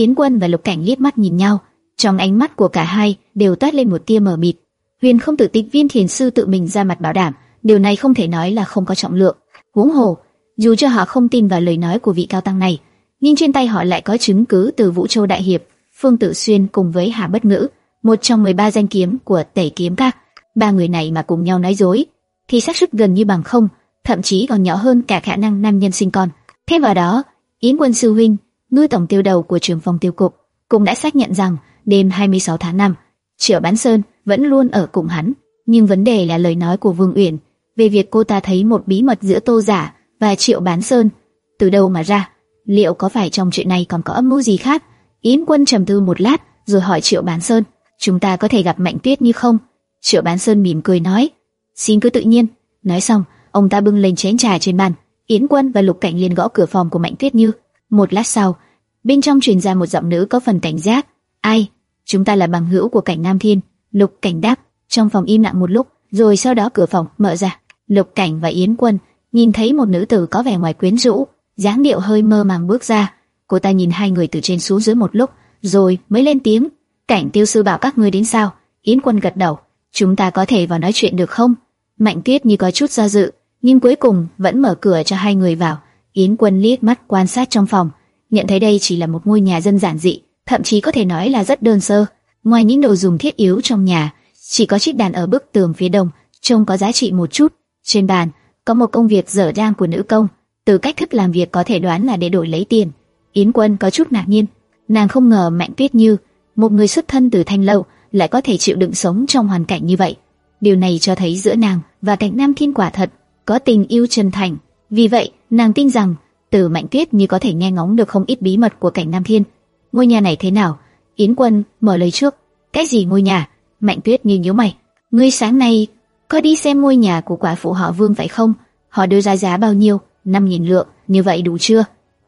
Yến Quân và Lục Cảnh liếc mắt nhìn nhau, trong ánh mắt của cả hai đều toát lên một tia mờ mịt. Huyền không tự tịch viên thiền sư tự mình ra mặt bảo đảm, điều này không thể nói là không có trọng lượng. Huống hồ, dù cho họ không tin vào lời nói của vị cao tăng này, nhưng trên tay họ lại có chứng cứ từ Vũ Châu Đại Hiệp, Phương Tử Xuyên cùng với Hà Bất Ngữ, một trong 13 danh kiếm của Tẩy Kiếm Các. Ba người này mà cùng nhau nói dối, thì xác suất gần như bằng không, thậm chí còn nhỏ hơn cả khả năng nam nhân sinh con. Thêm vào đó, Yến Quân sư huynh, ngư tổng tiêu đầu của trường phòng tiêu cục, cũng đã xác nhận rằng đêm 26 tháng 5, Triệu Bán Sơn vẫn luôn ở cùng hắn. Nhưng vấn đề là lời nói của Vương Uyển về việc cô ta thấy một bí mật giữa Tô Giả và Triệu Bán Sơn từ đâu mà ra? Liệu có phải trong chuyện này còn có âm mưu gì khác? Yến Quân trầm tư một lát, rồi hỏi Triệu Bán Sơn, chúng ta có thể gặp Mạnh Tuyết như không? Triệu Bán Sơn mỉm cười nói, xin cứ tự nhiên. Nói xong, ông ta bưng lên chén trà trên bàn. Yến Quân và Lục Cảnh liền gõ cửa phòng của Mạnh Tuyết Như. Một lát sau, bên trong truyền ra một giọng nữ có phần cảnh giác. Ai? Chúng ta là bằng hữu của Cảnh Nam Thiên. Lục Cảnh đáp. Trong phòng im lặng một lúc, rồi sau đó cửa phòng mở ra. Lục Cảnh và Yến Quân nhìn thấy một nữ tử có vẻ ngoài quyến rũ, dáng điệu hơi mơ màng bước ra. Cô ta nhìn hai người từ trên xuống dưới một lúc, rồi mới lên tiếng. Cảnh tiêu sư bảo các ngươi đến sao? Yến Quân gật đầu. Chúng ta có thể vào nói chuyện được không? Mạnh Tuyết như có chút do dự, nhưng cuối cùng vẫn mở cửa cho hai người vào. Yến Quân liếc mắt quan sát trong phòng, nhận thấy đây chỉ là một ngôi nhà dân giản dị, thậm chí có thể nói là rất đơn sơ. Ngoài những đồ dùng thiết yếu trong nhà, chỉ có chiếc đàn ở bức tường phía đông, trông có giá trị một chút. Trên bàn có một công việc dở dang của nữ công, từ cách thức làm việc có thể đoán là để đổi lấy tiền. Yến Quân có chút ngạc nhiên, nàng không ngờ Mạnh Tuyết Như, một người xuất thân từ Thanh lâu, lại có thể chịu đựng sống trong hoàn cảnh như vậy. Điều này cho thấy giữa nàng và Cảnh Nam Thiên quả thật có tình yêu chân thành. Vì vậy, nàng tin rằng từ Mạnh Tuyết Như có thể nghe ngóng được không ít bí mật của Cảnh Nam Thiên. Ngôi nhà này thế nào? Yến Quân mở lời trước. Cái gì ngôi nhà? Mạnh Tuyết nhìn nhíu mày. Ngươi sáng nay có đi xem ngôi nhà của quả phụ họ Vương phải không? Họ đưa ra giá bao nhiêu? Năm nghìn lượng, như vậy đủ chưa?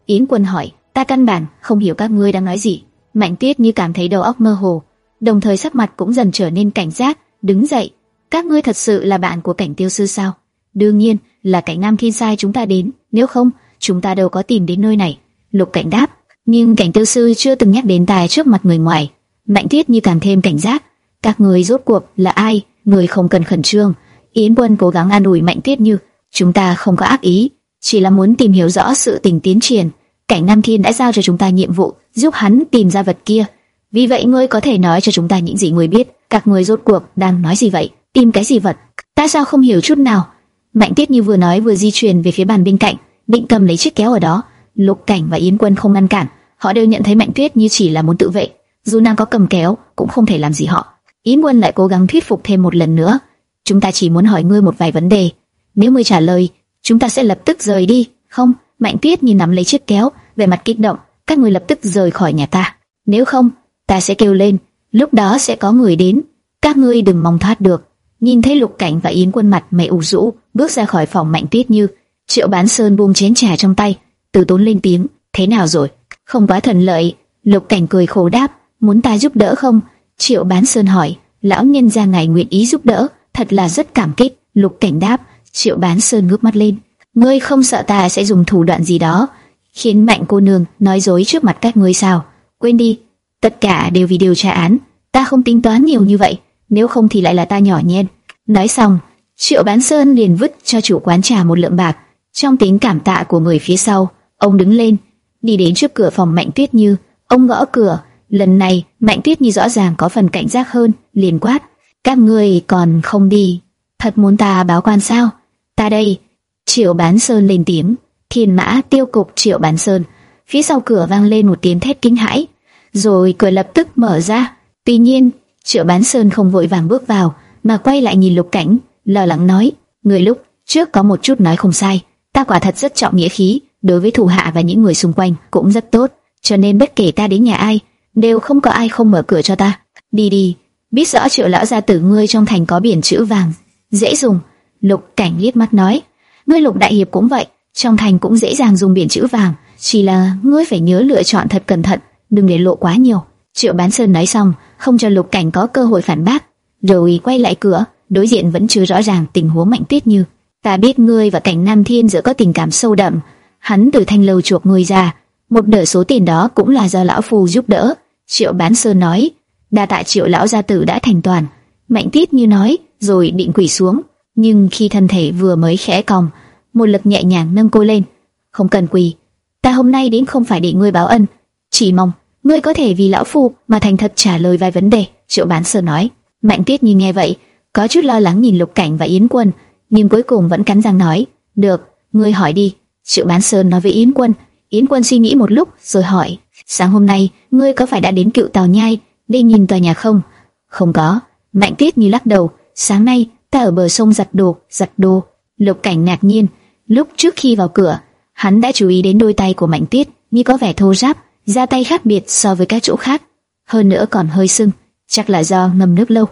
Yến Quân hỏi. Ta căn bản không hiểu các ngươi đang nói gì. Mạnh Tuyết Như cảm thấy đầu óc mơ hồ, đồng thời sắc mặt cũng dần trở nên cảnh giác, đứng dậy. Các ngươi thật sự là bạn của cảnh tiêu sư sao? Đương nhiên là cảnh Nam Thiên sai chúng ta đến, nếu không, chúng ta đâu có tìm đến nơi này. Lục cảnh đáp, nhưng cảnh tiêu sư chưa từng nhắc đến tài trước mặt người ngoài. Mạnh Tiết như càng thêm cảnh giác. Các người rốt cuộc là ai? Người không cần khẩn trương. Yến Quân cố gắng an ủi Mạnh Tiết như, chúng ta không có ác ý, chỉ là muốn tìm hiểu rõ sự tình tiến triển. Cảnh Nam Thiên đã giao cho chúng ta nhiệm vụ giúp hắn tìm ra vật kia. Vì vậy ngươi có thể nói cho chúng ta những gì ngươi biết. Các ngươi rốt cuộc đang nói gì vậy? Tìm cái gì vật? Ta sao không hiểu chút nào? Mạnh Tuyết như vừa nói vừa di chuyển về phía bàn bên cạnh, định cầm lấy chiếc kéo ở đó. Lục Cảnh và Yến Quân không ngăn cản, họ đều nhận thấy Mạnh Tuyết như chỉ là muốn tự vệ, dù nàng có cầm kéo cũng không thể làm gì họ. Yến Quân lại cố gắng thuyết phục thêm một lần nữa. Chúng ta chỉ muốn hỏi ngươi một vài vấn đề, nếu ngươi trả lời, chúng ta sẽ lập tức rời đi. Không? Mạnh Tuyết nhìn nắm lấy chiếc kéo, vẻ mặt kích động. Các ngươi lập tức rời khỏi nhà ta. Nếu không, ta sẽ kêu lên. Lúc đó sẽ có người đến. Các ngươi đừng mong thoát được. Nhìn thấy Lục Cảnh và Yến Quân mặt mày u rũ, bước ra khỏi phòng Mạnh Tuyết như Triệu Bán Sơn buông chén trà trong tay, từ tốn lên tiếng, thế nào rồi? Không quá thuận lợi. Lục Cảnh cười khổ đáp, muốn ta giúp đỡ không? Triệu Bán Sơn hỏi, lão nhân gia ngài nguyện ý giúp đỡ, thật là rất cảm kích. Lục Cảnh đáp, Triệu Bán Sơn ngước mắt lên, ngươi không sợ ta sẽ dùng thủ đoạn gì đó, khiến Mạnh cô nương nói dối trước mặt các ngươi sao? Quên đi, tất cả đều vì điều tra án, ta không tính toán nhiều như vậy, nếu không thì lại là ta nhỏ nhen. Nói xong, Triệu Bán Sơn liền vứt cho chủ quán trà một lượng bạc, trong tính cảm tạ của người phía sau, ông đứng lên, đi đến trước cửa phòng Mạnh Tuyết Như, ông gõ cửa, lần này Mạnh Tuyết Như rõ ràng có phần cảnh giác hơn, liền quát: "Các ngươi còn không đi, thật muốn ta báo quan sao? Ta đây." Triệu Bán Sơn lên tiếng, "Thiên Mã Tiêu cục Triệu Bán Sơn." Phía sau cửa vang lên một tiếng thét kinh hãi, rồi cửa lập tức mở ra. Tuy nhiên, Triệu Bán Sơn không vội vàng bước vào, mà quay lại nhìn Lục Cảnh, lo lắng nói: "Người lúc trước có một chút nói không sai." Ta quả thật rất trọng nghĩa khí, đối với thủ hạ và những người xung quanh cũng rất tốt, cho nên bất kể ta đến nhà ai, đều không có ai không mở cửa cho ta. Đi đi, biết rõ triệu lão gia tử ngươi trong thành có biển chữ vàng, dễ dùng. Lục Cảnh liếc mắt nói, ngươi Lục đại hiệp cũng vậy, trong thành cũng dễ dàng dùng biển chữ vàng, chỉ là ngươi phải nhớ lựa chọn thật cẩn thận, đừng để lộ quá nhiều. Triệu Bán Sơn nói xong, không cho Lục Cảnh có cơ hội phản bác, rồi quay lại cửa, đối diện vẫn chưa rõ ràng tình huống Mạnh Tuyết Như. Ta biết ngươi và cảnh Nam Thiên giữa có tình cảm sâu đậm, hắn từ thanh lâu chuộc ngươi ra, một nửa số tiền đó cũng là do lão phù giúp đỡ. Triệu Bán Sơn nói, đa tạ Triệu lão gia tử đã thành toàn. Mạnh Tuyết như nói, rồi định quỳ xuống, nhưng khi thân thể vừa mới khẽ cong, một lực nhẹ nhàng nâng cô lên. Không cần quỳ, ta hôm nay đến không phải để ngươi báo ân, chỉ mong ngươi có thể vì lão phu mà thành thật trả lời vài vấn đề. Triệu Bán Sơn nói. Mạnh Tiết nhìn nghe vậy, có chút lo lắng nhìn Lục Cảnh và Yến Quân, nhưng cuối cùng vẫn cắn răng nói, được, ngươi hỏi đi. Triệu Bán Sơn nói với Yến Quân. Yến Quân suy nghĩ một lúc rồi hỏi, sáng hôm nay ngươi có phải đã đến cựu tàu Nhai để nhìn tòa nhà không? Không có. Mạnh Tiết như lắc đầu. Sáng nay ta ở bờ sông giặt đồ, giặt đồ. Lục Cảnh ngạc nhiên. Lúc trước khi vào cửa, hắn đã chú ý đến đôi tay của Mạnh Tiết, như có vẻ thô ráp, da tay khác biệt so với các chỗ khác, hơn nữa còn hơi sưng, chắc là do ngâm nước lâu.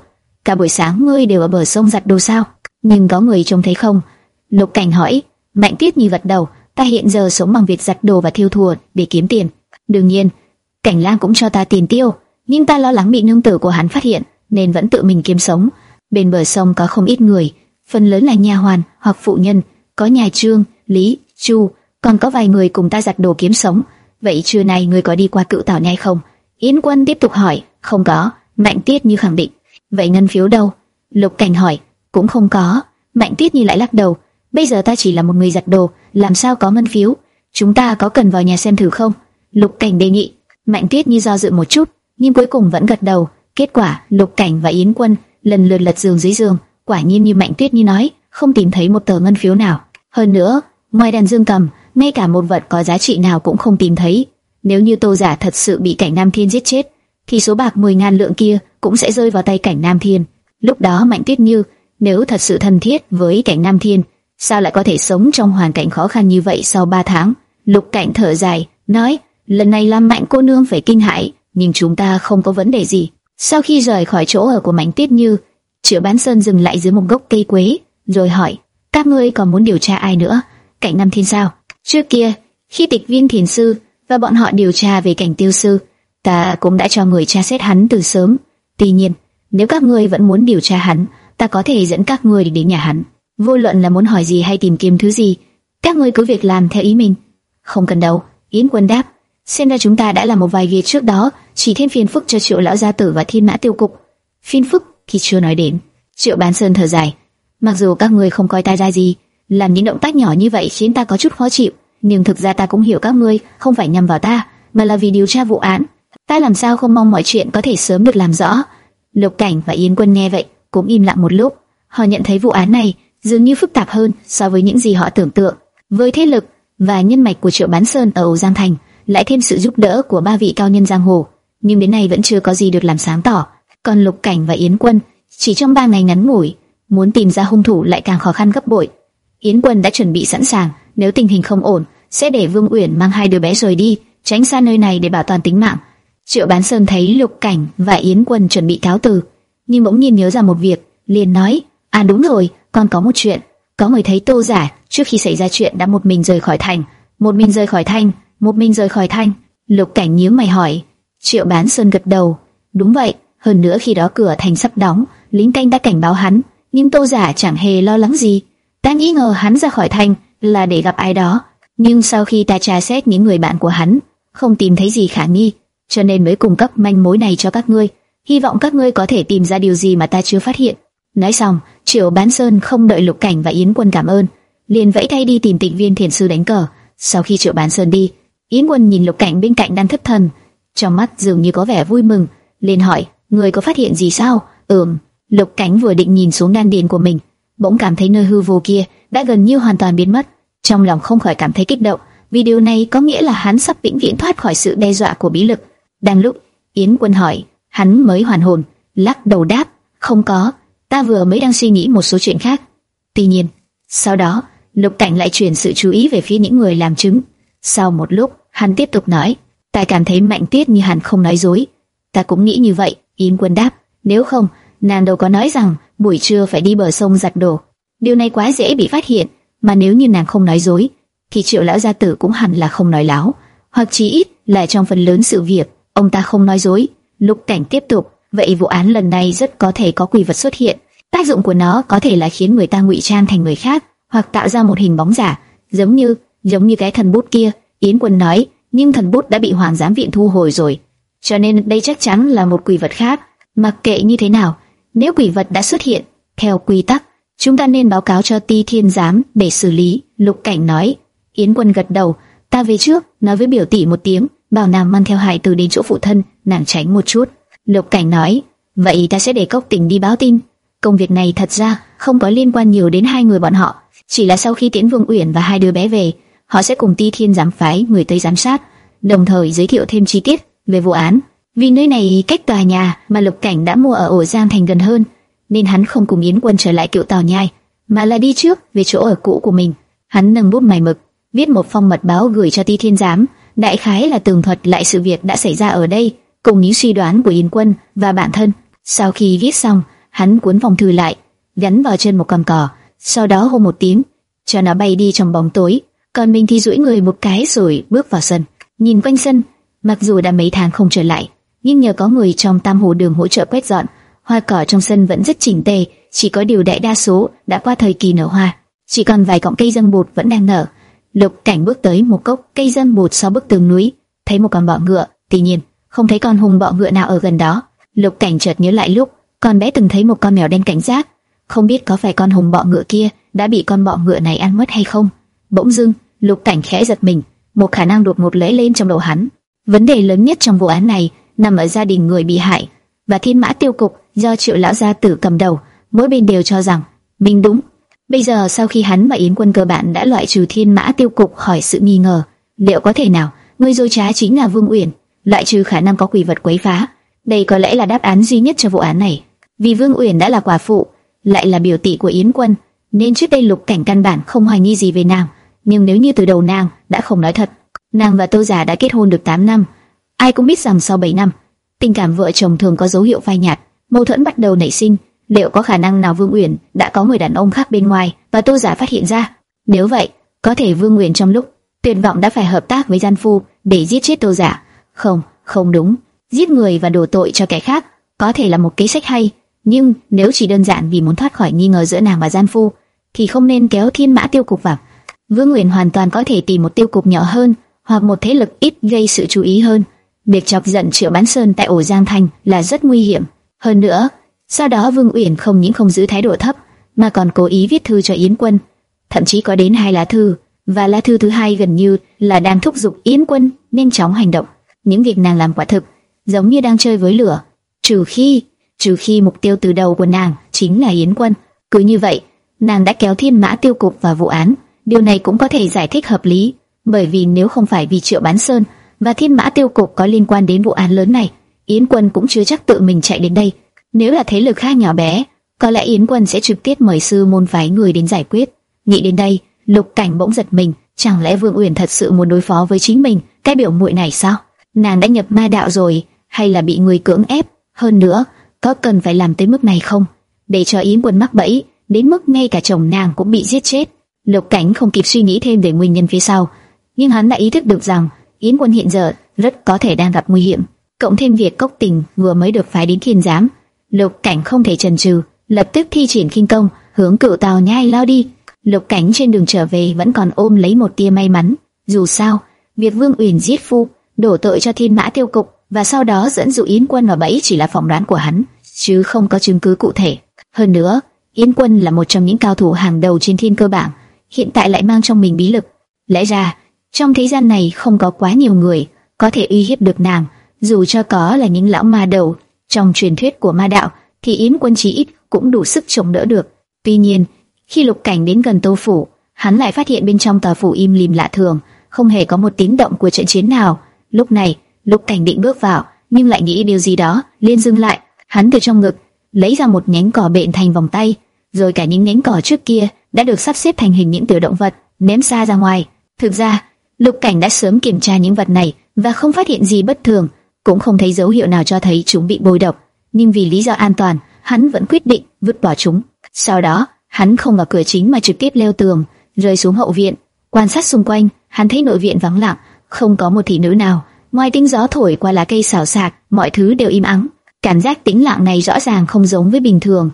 Cả buổi sáng ngươi đều ở bờ sông giặt đồ sao? Nhưng có người trông thấy không? Lục Cảnh hỏi. Mạnh Tiết như gật đầu. Ta hiện giờ sống bằng việc giặt đồ và thiêu thùa để kiếm tiền. Đương nhiên, Cảnh Lang cũng cho ta tiền tiêu, nhưng ta lo lắng bị nương tử của hắn phát hiện, nên vẫn tự mình kiếm sống. Bên bờ sông có không ít người, phần lớn là nha hoàn hoặc phụ nhân, có nhà Trương, Lý, Chu, còn có vài người cùng ta giặt đồ kiếm sống. Vậy trưa nay người có đi qua cựu tảo nhai không? Yến Quân tiếp tục hỏi, không có. Mạnh Tiết như khẳng định. Vậy ngân phiếu đâu? Lục Cảnh hỏi, cũng không có. Mạnh Tiết như lại lắc đầu. Bây giờ ta chỉ là một người giặt đồ, làm sao có ngân phiếu? Chúng ta có cần vào nhà xem thử không? Lục Cảnh đề nghị. Mạnh Tiết như do dự một chút, nhưng cuối cùng vẫn gật đầu. Kết quả, Lục Cảnh và Yến Quân lần lượt lật giường dưới giường. Quả nhiên như Mạnh Tuyết như nói, không tìm thấy một tờ ngân phiếu nào. Hơn nữa, ngoài đàn dương cầm, ngay cả một vật có giá trị nào cũng không tìm thấy. Nếu như Tô Giả thật sự bị Cảnh Nam Thiên giết chết, thì số bạc 10 ngàn lượng kia cũng sẽ rơi vào tay Cảnh Nam Thiên. Lúc đó Mạnh Tuyết Như nếu thật sự thân thiết với Cảnh Nam Thiên, sao lại có thể sống trong hoàn cảnh khó khăn như vậy sau 3 tháng? Lục Cảnh thở dài, nói, lần này làm Mạnh cô nương phải kinh hãi, nhưng chúng ta không có vấn đề gì. Sau khi rời khỏi chỗ ở của Mạnh Tuyết Như, Triệu Bán Sơn dừng lại dưới một gốc cây quế, rồi hỏi, các ngươi còn muốn điều tra ai nữa? Cảnh Nam Thiên sao? Trước kia, khi tịch viên thiền sư và bọn họ điều tra về cảnh tiêu sư, ta cũng đã cho người tra xét hắn từ sớm. Tuy nhiên, nếu các ngươi vẫn muốn điều tra hắn, ta có thể dẫn các ngươi đến nhà hắn. Vô luận là muốn hỏi gì hay tìm kiếm thứ gì, các ngươi cứ việc làm theo ý mình. Không cần đâu, Yến Quân đáp. Xem ra chúng ta đã làm một vài việc trước đó, chỉ thêm phiền phức cho Triệu lão gia tử và Thiên Mã tiêu cục. Phiền phức thì chưa nói đến. Triệu Bán Sơn thở dài. Mặc dù các ngươi không coi ta ra gì, làm những động tác nhỏ như vậy khiến ta có chút khó chịu, nhưng thực ra ta cũng hiểu các ngươi không phải nhằm vào ta, mà là vì điều tra vụ án. Ta làm sao không mong mọi chuyện có thể sớm được làm rõ. Lục Cảnh và Yến Quân nghe vậy, cũng im lặng một lúc. Họ nhận thấy vụ án này dường như phức tạp hơn so với những gì họ tưởng tượng. Với thế lực và nhân mạch của Triệu Bán Sơn ở Âu Giang Thành, lại thêm sự giúp đỡ của ba vị cao nhân giang hồ, nhưng đến nay vẫn chưa có gì được làm sáng tỏ. Còn Lục Cảnh và Yến Quân chỉ trong ba ngày ngắn ngủi, muốn tìm ra hung thủ lại càng khó khăn gấp bội. Yến Quân đã chuẩn bị sẵn sàng, nếu tình hình không ổn, sẽ để Vương Uyển mang hai đứa bé rời đi, tránh xa nơi này để bảo toàn tính mạng. Triệu Bán Sơn thấy Lục Cảnh và Yến Quân chuẩn bị cáo từ, nhưng bỗng nhiên nhớ ra một việc, liền nói: "À đúng rồi, còn có một chuyện, có người thấy Tô Giả trước khi xảy ra chuyện đã một mình rời khỏi thành, một mình rời khỏi thành, một mình rời khỏi thành." Lục Cảnh nhíu mày hỏi. Triệu Bán Sơn gật đầu, "Đúng vậy, hơn nữa khi đó cửa thành sắp đóng, lính canh đã cảnh báo hắn, nhưng Tô Giả chẳng hề lo lắng gì. Ta nghĩ ngờ hắn ra khỏi thành là để gặp ai đó, nhưng sau khi ta tra xét những người bạn của hắn, không tìm thấy gì khả nghi, cho nên mới cung cấp manh mối này cho các ngươi. Hy vọng các ngươi có thể tìm ra điều gì mà ta chưa phát hiện. Nói xong, Triệu Bán Sơn không đợi Lục Cảnh và Yến Quân cảm ơn, liền vẫy tay đi tìm Tịnh Viên Thiền sư đánh cờ. Sau khi Triệu Bán Sơn đi, Yến Quân nhìn Lục Cảnh bên cạnh đang thất thần, trong mắt dường như có vẻ vui mừng, liền hỏi: "Người có phát hiện gì sao?" "Ừm." Lục Cảnh vừa định nhìn xuống đan điền của mình, bỗng cảm thấy nơi hư vô kia đã gần như hoàn toàn biến mất, trong lòng không khỏi cảm thấy kích động, vì điều này có nghĩa là hắn sắp vĩnh viễn thoát khỏi sự đe dọa của bí lực. Đang lúc Yến Quân hỏi, hắn mới hoàn hồn, lắc đầu đáp, không có, ta vừa mới đang suy nghĩ một số chuyện khác. Tuy nhiên, sau đó, Lục Cảnh lại chuyển sự chú ý về phía những người làm chứng. Sau một lúc, hắn tiếp tục nói, ta cảm thấy mạnh tiết như hắn không nói dối. Ta cũng nghĩ như vậy, Yến Quân đáp, nếu không, nàng đâu có nói rằng buổi trưa phải đi bờ sông giặt đồ. Điều này quá dễ bị phát hiện, mà nếu như nàng không nói dối, thì Triệu lão gia tử cũng hẳn là không nói láo, hoặc chí ít là trong phần lớn sự việc, ông ta không nói dối. Lục Cảnh tiếp tục, vậy vụ án lần này rất có thể có quỷ vật xuất hiện. Tác dụng của nó có thể là khiến người ta ngụy trang thành người khác, hoặc tạo ra một hình bóng giả, giống như giống như cái thần bút kia. Yến Quân nói, nhưng thần bút đã bị hoàng giám viện thu hồi rồi, cho nên đây chắc chắn là một quỷ vật khác. Mặc kệ như thế nào, nếu quỷ vật đã xuất hiện, theo quy tắc, chúng ta nên báo cáo cho Ti Thiên giám để xử lý. Lục Cảnh nói. Yến Quân gật đầu, ta về trước, nói với biểu tỷ một tiếng, bảo nàng mang theo Hải từ đến chỗ phụ thân, nàng tránh một chút. Lục Cảnh nói, vậy ta sẽ để Cốc Tình đi báo tin. Công việc này thật ra không có liên quan nhiều đến hai người bọn họ, chỉ là sau khi Tiễn Vương Uyển và hai đứa bé về, họ sẽ cùng Ti Thiên giám phái người tới giám sát, đồng thời giới thiệu thêm chi tiết về vụ án. Vì nơi này cách tòa nhà mà Lục Cảnh đã mua ở ổ Giang Thành gần hơn, nên hắn không cùng Yến Quân trở lại cựu tàu nhai, mà là đi trước về chỗ ở cũ của mình. Hắn nâng bút mài mực, viết một phong mật báo gửi cho Ti Thiên giám, đại khái là tường thuật lại sự việc đã xảy ra ở đây, cùng những suy đoán của Yến Quân và bản thân. Sau khi viết xong, hắn cuốn phong thư lại, gắn vào chân một cằm cò, sau đó hô một tiếng, cho nó bay đi trong bóng tối. Còn mình thì duỗi người một cái rồi bước vào sân, nhìn quanh sân. Mặc dù đã mấy tháng không trở lại, nhưng nhờ có người trong tam hồ đường hỗ trợ quét dọn, hoa cỏ trong sân vẫn rất chỉnh tề, chỉ có điều đại đa số đã qua thời kỳ nở hoa, chỉ còn vài cọng cây dâm bột vẫn đang nở. Lục Cảnh bước tới một cốc cây dâm bột sau bức tường núi, thấy một con bọ ngựa, tuy nhiên không thấy con hùng bọ ngựa nào ở gần đó. Lục Cảnh chợt nhớ lại lúc con bé từng thấy một con mèo đen cảnh giác, không biết có phải con hùng bọ ngựa kia đã bị con bọ ngựa này ăn mất hay không. Bỗng dưng, Lục Cảnh khẽ giật mình, một khả năng đột ngột lóe lên trong đầu hắn. Vấn đề lớn nhất trong vụ án này nằm ở gia đình người bị hại và thiên mã tiêu cục do triệu lão gia tử cầm đầu. Mỗi bên đều cho rằng mình đúng. Bây giờ sau khi hắn và Yến Quân cơ bản đã loại trừ thiên mã tiêu cục khỏi sự nghi ngờ, liệu có thể nào người dối trá chính là Vương Uyển, loại trừ khả năng có quỷ vật quấy phá? Đây có lẽ là đáp án duy nhất cho vụ án này. Vì Vương Uyển đã là quả phụ, lại là biểu tỷ của Yến Quân, nên trước đây Lục Cảnh căn bản không hoài nghi gì về nàng. Nhưng nếu như từ đầu nàng đã không nói thật, nàng và Tô Giả đã kết hôn được 8 năm, ai cũng biết rằng sau 7 năm, tình cảm vợ chồng thường có dấu hiệu phai nhạt, mâu thuẫn bắt đầu nảy sinh. Liệu có khả năng nào Vương Uyển đã có người đàn ông khác bên ngoài và Tô Giả phát hiện ra? Nếu vậy, có thể Vương Uyển trong lúc tuyệt vọng đã phải hợp tác với gian phu để giết chết Tô Giả. Không, không đúng, giết người và đổ tội cho kẻ khác có thể là một kế sách hay, nhưng nếu chỉ đơn giản vì muốn thoát khỏi nghi ngờ giữa nàng và gian phu, thì không nên kéo thiên mã tiêu cục vào. Vương uyển hoàn toàn có thể tìm một tiêu cục nhỏ hơn, hoặc một thế lực ít gây sự chú ý hơn. Việc chọc giận Triệu Bán Sơn tại ổ Giang Thành là rất nguy hiểm. Hơn nữa, sau đó Vương Uyển không những không giữ thái độ thấp, mà còn cố ý viết thư cho Yến Quân, thậm chí có đến hai lá thư, và lá thư thứ hai gần như là đang thúc giục Yến Quân nhanh chóng hành động. Những việc nàng làm quả thực giống như đang chơi với lửa, trừ khi trừ khi mục tiêu từ đầu của nàng chính là Yến Quân. Cứ như vậy, nàng đã kéo Thiên Mã Tiêu cục vào vụ án. Điều này cũng có thể giải thích hợp lý, bởi vì nếu không phải vì Triệu Bán Sơn và Thiên Mã Tiêu cục có liên quan đến vụ án lớn này, Yến Quân cũng chưa chắc tự mình chạy đến đây. Nếu là thế lực khác nhỏ bé, có lẽ Yến Quân sẽ trực tiếp mời sư môn phái người đến giải quyết. Nghĩ đến đây, Lục Cảnh bỗng giật mình, chẳng lẽ Vương Uyển thật sự muốn đối phó với chính mình, cái biểu muội này sao? Nàng đã nhập ma đạo rồi, hay là bị người cưỡng ép? Hơn nữa, có cần phải làm tới mức này không? Để cho Yến Quân mắc bẫy, đến mức ngay cả chồng nàng cũng bị giết chết. Lục Cảnh không kịp suy nghĩ thêm về nguyên nhân phía sau, nhưng hắn đã ý thức được rằng Yến Quân hiện giờ rất có thể đang gặp nguy hiểm. Cộng thêm việc Cốc Tình vừa mới được phái đến Thiên Giám, Lục Cảnh không thể chần chừ, lập tức thi triển kinh công, hướng cựu tàu nhai lao đi. Lục Cảnh trên đường trở về vẫn còn ôm lấy một tia may mắn. Dù sao, việc Vương Uyển giết phu, đổ tội cho Thiên Mã Tiêu Cục và sau đó dẫn dụ Yến Quân vào bẫy chỉ là phỏng đoán của hắn, chứ không có chứng cứ cụ thể. Hơn nữa, Yến Quân là một trong những cao thủ hàng đầu trên thiên cơ bảng, hiện tại lại mang trong mình bí lực. Lẽ ra, trong thế gian này không có quá nhiều người có thể uy hiếp được nàng, dù cho có là những lão ma đầu trong truyền thuyết của ma đạo, thì Yến Quân chí ít cũng đủ sức chống đỡ được. Tuy nhiên, khi Lục Cảnh đến gần Tô phủ, hắn lại phát hiện bên trong tòa phủ im lìm lạ thường, không hề có một tiếng động của trận chiến nào. Lúc này, Lục Cảnh định bước vào, nhưng lại nghĩ điều gì đó, liền dừng lại. Hắn từ trong ngực lấy ra một nhánh cỏ bện thành vòng tay, rồi cả những nhánh cỏ trước kia đã được sắp xếp thành hình những tiểu động vật, ném xa ra ngoài. Thực ra, Lục Cảnh đã sớm kiểm tra những vật này và không phát hiện gì bất thường, cũng không thấy dấu hiệu nào cho thấy chúng bị bôi độc. Nhưng vì lý do an toàn, hắn vẫn quyết định vứt bỏ chúng. Sau đó, hắn không vào cửa chính mà trực tiếp leo tường, rơi xuống hậu viện. Quan sát xung quanh, hắn thấy nội viện vắng lặng, không có một thị nữ nào. Ngoài tiếng gió thổi qua lá cây xào xạc, mọi thứ đều im ắng. Cảm giác tĩnh lặng này rõ ràng không giống với bình thường.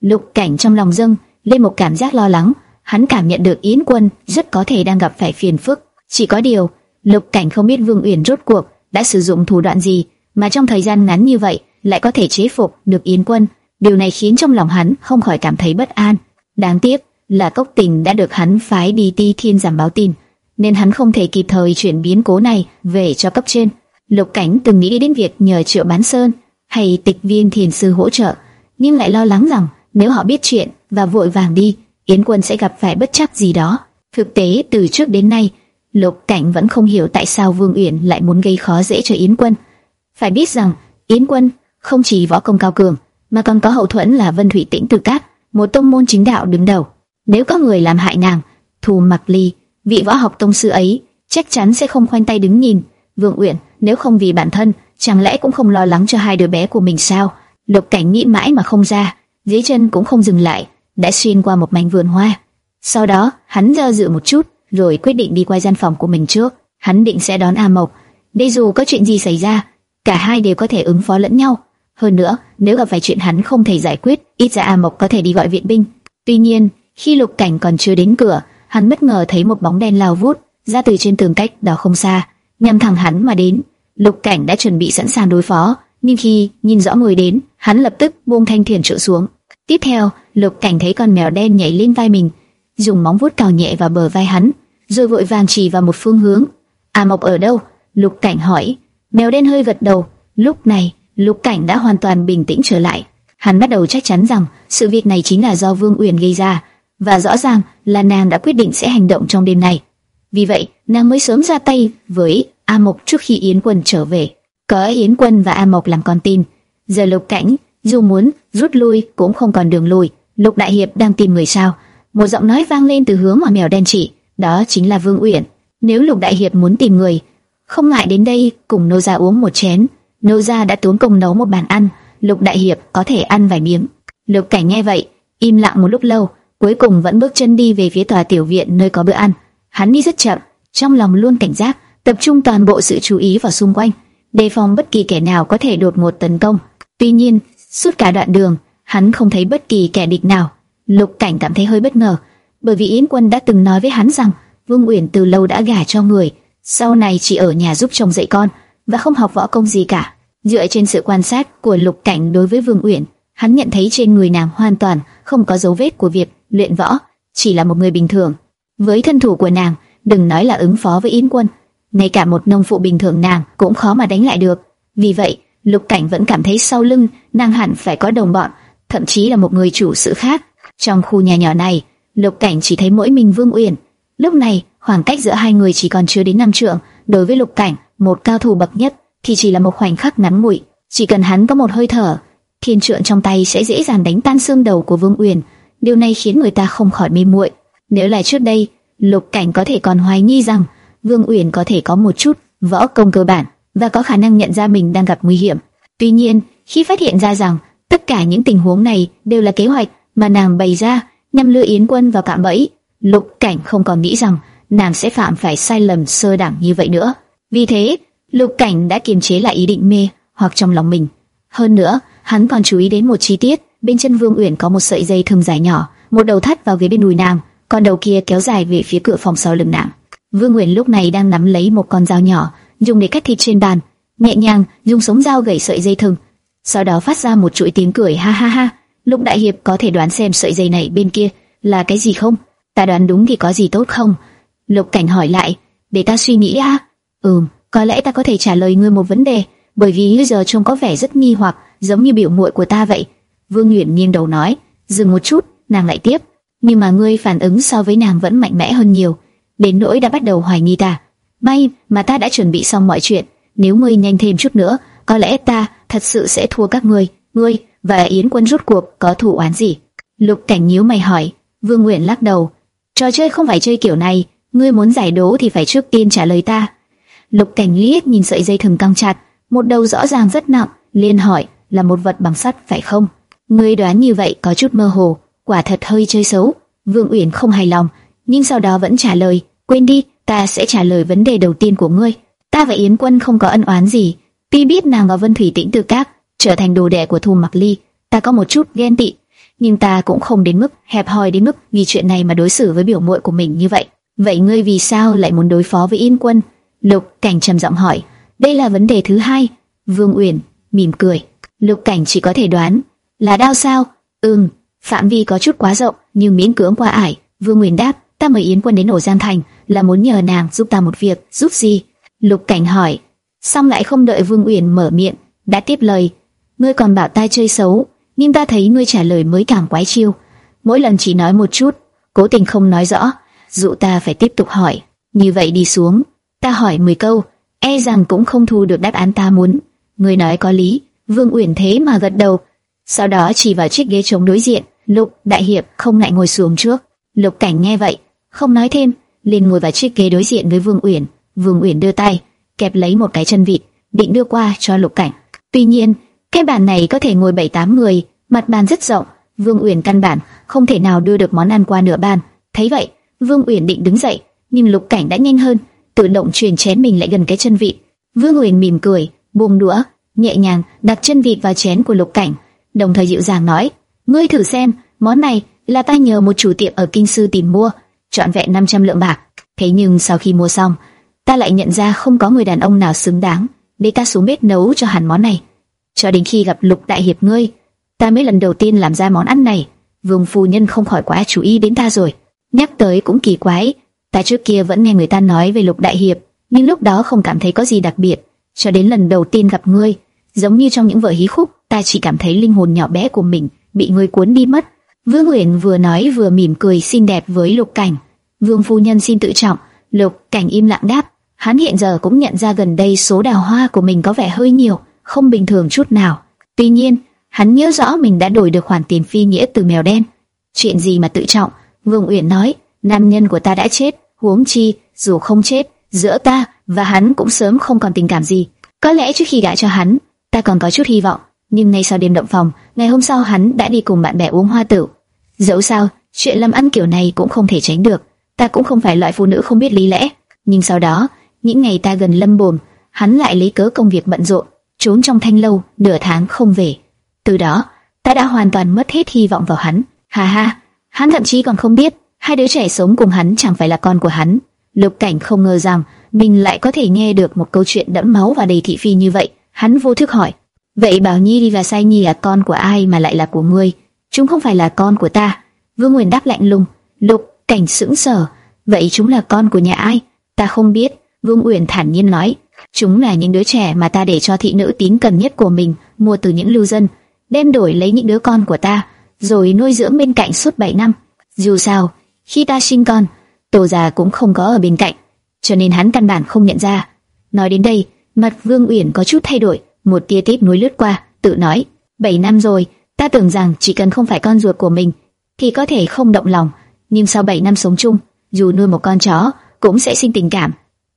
Lục cảnh trong lòng dâng lên một cảm giác lo lắng. Hắn cảm nhận được Yến Quân rất có thể đang gặp phải phiền phức. Chỉ có điều, Lục Cảnh không biết Vương Uyển rốt cuộc đã sử dụng thủ đoạn gì mà trong thời gian ngắn như vậy lại có thể chế phục được Yến Quân. Điều này khiến trong lòng hắn không khỏi cảm thấy bất an. Đáng tiếc là Cốc Tình đã được hắn phái đi Ti Thiên giảm báo tin, nên hắn không thể kịp thời chuyển biến cố này về cho cấp trên. Lục Cảnh từng nghĩ đến việc nhờ Triệu Bán Sơn hay Tịch Viên Thiền sư hỗ trợ, nhưng lại lo lắng rằng nếu họ biết chuyện và vội vàng đi, Yến Quân sẽ gặp phải bất chắc gì đó. Thực tế từ trước đến nay, Lục Cảnh vẫn không hiểu tại sao Vương Uyển lại muốn gây khó dễ cho Yến Quân. Phải biết rằng Yến Quân không chỉ võ công cao cường, mà còn có hậu thuẫn là Vân Thủy Tĩnh Từ Các, một tông môn chính đạo đứng đầu. Nếu có người làm hại nàng, Thù Mặc Ly, vị võ học tông sư ấy, chắc chắn sẽ không khoanh tay đứng nhìn. Vương Uyển, nếu không vì bản thân, chẳng lẽ cũng không lo lắng cho hai đứa bé của mình sao? Lục Cảnh nghĩ mãi mà không ra, dưới chân cũng không dừng lại, đã xuyên qua một mảnh vườn hoa. Sau đó, hắn do dự một chút, rồi quyết định đi qua gian phòng của mình trước. Hắn định sẽ đón A Mộc. Đây dù có chuyện gì xảy ra, cả hai đều có thể ứng phó lẫn nhau. Hơn nữa, nếu gặp phải chuyện hắn không thể giải quyết, ít ra A Mộc có thể đi gọi viện binh. Tuy nhiên, khi Lục Cảnh còn chưa đến cửa, hắn bất ngờ thấy một bóng đen lao vút ra từ trên tường cách đó không xa, nhằm thẳng hắn mà đến. Lục Cảnh đã chuẩn bị sẵn sàng đối phó, nhưng khi nhìn rõ người đến, hắn lập tức buông thanh thiền trụ xuống. Tiếp theo, Lục Cảnh thấy con mèo đen nhảy lên vai mình, dùng móng vuốt cào nhẹ vào bờ vai hắn, rồi vội vàng chỉ vào một phương hướng. A Mộc ở đâu? Lục Cảnh hỏi. Mèo đen hơi gật đầu. Lúc này, Lục Cảnh đã hoàn toàn bình tĩnh trở lại. Hắn bắt đầu chắc chắn rằng sự việc này chính là do Vương Uyển gây ra, và rõ ràng là nàng đã quyết định sẽ hành động trong đêm này. Vì vậy, nàng mới sớm ra tay với A Mộc trước khi Yến Quân trở về. Có Yến Quân và A Mộc làm con tin. Giờ Lục Cảnh dù muốn rút lui cũng không còn đường lui. Lục Đại Hiệp đang tìm người sao? Một giọng nói vang lên từ hướng mà mèo đen chỉ, đó chính là Vương Uyển. Nếu Lục Đại Hiệp muốn tìm người, không ngại đến đây cùng nô gia uống một chén. Nô gia đã tốn công nấu một bàn ăn, Lục Đại Hiệp có thể ăn vài miếng. Lục Cảnh nghe vậy, im lặng một lúc lâu, cuối cùng vẫn bước chân đi về phía tòa tiểu viện nơi có bữa ăn. Hắn đi rất chậm, trong lòng luôn cảnh giác, tập trung toàn bộ sự chú ý vào xung quanh, đề phòng bất kỳ kẻ nào có thể đột ngột tấn công. Tuy nhiên, suốt cả đoạn đường, hắn không thấy bất kỳ kẻ địch nào. Lục Cảnh cảm thấy hơi bất ngờ, bởi vì Yến Quân đã từng nói với hắn rằng Vương Uyển từ lâu đã gả cho người, sau này chỉ ở nhà giúp chồng dạy con và không học võ công gì cả. Dựa trên sự quan sát của Lục Cảnh đối với Vương Uyển, hắn nhận thấy trên người nàng hoàn toàn không có dấu vết của việc luyện võ, chỉ là một người bình thường. Với thân thủ của nàng, đừng nói là ứng phó với Yến Quân, ngay cả một nông phụ bình thường nàng cũng khó mà đánh lại được. Vì vậy, Lục Cảnh vẫn cảm thấy sau lưng nàng hẳn phải có đồng bọn, thậm chí là một người chủ sự khác. Trong khu nhà nhỏ này, Lục Cảnh chỉ thấy mỗi mình Vương Uyển. Lúc này, khoảng cách giữa hai người chỉ còn chưa đến năm trượng. Đối với Lục Cảnh, một cao thủ bậc nhất thì chỉ là một khoảnh khắc ngắn ngủi. Chỉ cần hắn có một hơi thở, thiên trượng trong tay sẽ dễ dàng đánh tan xương đầu của Vương Uyển. Điều này khiến người ta không khỏi mê muội. Nếu là trước đây, Lục Cảnh có thể còn hoài nghi rằng Vương Uyển có thể có một chút võ công cơ bản và có khả năng nhận ra mình đang gặp nguy hiểm. Tuy nhiên, khi phát hiện ra rằng tất cả những tình huống này đều là kế hoạch mà nàng bày ra nhằm lừa Yến Quân vào cạm bẫy, Lục Cảnh không còn nghĩ rằng nàng sẽ phạm phải sai lầm sơ đẳng như vậy nữa. Vì thế, Lục Cảnh đã kiềm chế lại ý định mê hoặc trong lòng mình. Hơn nữa, hắn còn chú ý đến một chi tiết, bên chân Vương Uyển có một sợi dây thừng dài nhỏ, một đầu thắt vào ghế bên đùi nàng, còn đầu kia kéo dài về phía cửa phòng sau lưng nàng. Vương Uyển lúc này đang nắm lấy một con dao nhỏ, dùng để cắt thịt trên bàn, nhẹ nhàng dùng sống dao gẩy sợi dây thừng, sau đó phát ra một chuỗi tiếng cười ha ha ha. Lục Đại Hiệp có thể đoán xem sợi dây này bên kia là cái gì không? Ta đoán đúng thì có gì tốt không? Lục Cảnh hỏi lại, để ta suy nghĩ a. Ừm, có lẽ ta có thể trả lời ngươi một vấn đề, bởi vì bây giờ trông có vẻ rất nghi hoặc, giống như biểu muội của ta vậy. Vương Uyển nghiêng đầu nói, dừng một chút, nàng lại tiếp, nhưng mà ngươi phản ứng so với nàng vẫn mạnh mẽ hơn nhiều, đến nỗi đã bắt đầu hoài nghi ta. May mà ta đã chuẩn bị xong mọi chuyện, nếu ngươi nhanh thêm chút nữa, có lẽ ta thật sự sẽ thua các ngươi. Ngươi và Yến Quân rút cuộc có thủ oán gì? Lục Cảnh nhíu mày hỏi. Vương Nguyện lắc đầu. Trò chơi không phải chơi kiểu này, ngươi muốn giải đố thì phải trước tiên trả lời ta. Lục Cảnh liếc nhìn sợi dây thừng căng chặt, một đầu rõ ràng rất nặng, liền hỏi, là một vật bằng sắt phải không? Ngươi đoán như vậy có chút mơ hồ, quả thật hơi chơi xấu. Vương Uyển không hài lòng, nhưng sau đó vẫn trả lời, quên đi, ta sẽ trả lời vấn đề đầu tiên của ngươi. Ta và Yến Quân không có ân oán gì, tuy biết nàng và Vân Thủy Tĩnh từ các trở thành đồ đệ của Thu Mặc Ly, ta có một chút ghen tị, nhưng ta cũng không đến mức hẹp hòi đến mức vì chuyện này mà đối xử với biểu muội của mình như vậy. Vậy ngươi vì sao lại muốn đối phó với Yên Quân? Lục Cảnh trầm giọng hỏi. Đây là vấn đề thứ hai. Vương Uyển mỉm cười. Lục Cảnh chỉ có thể đoán là đao sao? Ừm, phạm vi có chút quá rộng, nhưng miễn cưỡng qua ải. Vương Uyển đáp, ta mời Yến Quân đến ổ Giang Thành là muốn nhờ nàng giúp ta một việc, giúp gì? Lục Cảnh hỏi. Xong lại không đợi Vương Uyển mở miệng, đã tiếp lời. Ngươi còn bảo ta chơi xấu, nhưng ta thấy ngươi trả lời mới càng quái chiêu. Mỗi lần chỉ nói một chút, cố tình không nói rõ, dụ ta phải tiếp tục hỏi. Như vậy đi xuống, ta hỏi 10 câu, e rằng cũng không thu được đáp án ta muốn. Ngươi nói có lý, Vương Uyển thế mà gật đầu. Sau đó chỉ vào chiếc ghế trống đối diện, Lục Đại Hiệp không ngại ngồi xuống trước. Lục Cảnh nghe vậy, không nói thêm, liền ngồi vào chiếc ghế đối diện với Vương Uyển. Vương Uyển đưa tay, kẹp lấy một cái chân vịt, định đưa qua cho Lục Cảnh. Tuy nhiên, cái bàn này có thể ngồi bảy tám người, mặt bàn rất rộng, Vương Uyển căn bản không thể nào đưa được món ăn qua nửa bàn. Thấy vậy, Vương Uyển định đứng dậy, nhưng Lục Cảnh đã nhanh hơn, tự động truyền chén mình lại gần cái chân vịt. Vương Uyển mỉm cười, buông đũa, nhẹ nhàng đặt chân vịt vào chén của Lục Cảnh, đồng thời dịu dàng nói: "Ngươi thử xem, món này là ta nhờ một chủ tiệm ở kinh sư tìm mua, trọn vẹn 500 lượng bạc. Thế nhưng sau khi mua xong, ta lại nhận ra không có người đàn ông nào xứng đáng để ta xuống bếp nấu cho hẳn món này. Cho đến khi gặp Lục đại hiệp ngươi, ta mới lần đầu tiên làm ra món ăn này. Vương phu nhân không khỏi quá chú ý đến ta rồi. Nhắc tới cũng kỳ quái, ta trước kia vẫn nghe người ta nói về Lục đại hiệp, nhưng lúc đó không cảm thấy có gì đặc biệt. Cho đến lần đầu tiên gặp ngươi, giống như trong những vở hí khúc, ta chỉ cảm thấy linh hồn nhỏ bé của mình bị ngươi cuốn đi mất. Vương Uyển vừa nói vừa mỉm cười xinh đẹp với Lục Cảnh. Vương phu nhân xin tự trọng. Lục Cảnh im lặng đáp. Hắn hiện giờ cũng nhận ra gần đây số đào hoa của mình có vẻ hơi nhiều, không bình thường chút nào. Tuy nhiên, hắn nhớ rõ mình đã đổi được khoản tiền phi nghĩa từ mèo đen. Chuyện gì mà tự trọng? Vương Uyển nói, nam nhân của ta đã chết, huống chi, dù không chết, giữa ta và hắn cũng sớm không còn tình cảm gì. Có lẽ trước khi gả cho hắn, ta còn có chút hy vọng, nhưng ngay sau đêm động phòng, ngày hôm sau hắn đã đi cùng bạn bè uống hoa tử. Dẫu sao, chuyện làm ăn kiểu này cũng không thể tránh được. Ta cũng không phải loại phụ nữ không biết lý lẽ, nhưng sau đó, những ngày ta gần lâm bồn, hắn lại lấy cớ công việc bận rộn, trốn trong thanh lâu nửa tháng không về. Từ đó, ta đã hoàn toàn mất hết hy vọng vào hắn. Ha ha, hắn thậm chí còn không biết hai đứa trẻ sống cùng hắn chẳng phải là con của hắn. Lục Cảnh không ngờ rằng mình lại có thể nghe được một câu chuyện đẫm máu và đầy thị phi như vậy. Hắn vô thức hỏi: vậy Bảo Nhi đi và Sai Nhi là con của ai mà lại là của ngươi? Chúng không phải là con của ta. Vương Nguyên đáp lạnh lùng. Lục Cảnh sững sờ. Vậy chúng là con của nhà ai? Ta không biết. Vương Uyển thản nhiên nói, chúng là những đứa trẻ mà ta để cho thị nữ tín cần nhất của mình mua từ những lưu dân, đem đổi lấy những đứa con của ta, rồi nuôi dưỡng bên cạnh suốt 7 năm. Dù sao, khi ta sinh con, tổ già cũng không có ở bên cạnh, cho nên hắn căn bản không nhận ra. Nói đến đây, mặt Vương Uyển có chút thay đổi, một tia tiếp nối lướt qua, tự nói, 7 năm rồi, ta tưởng rằng chỉ cần không phải con ruột của mình thì có thể không động lòng, nhưng sau 7 năm sống chung, dù nuôi một con chó cũng sẽ sinh tình cảm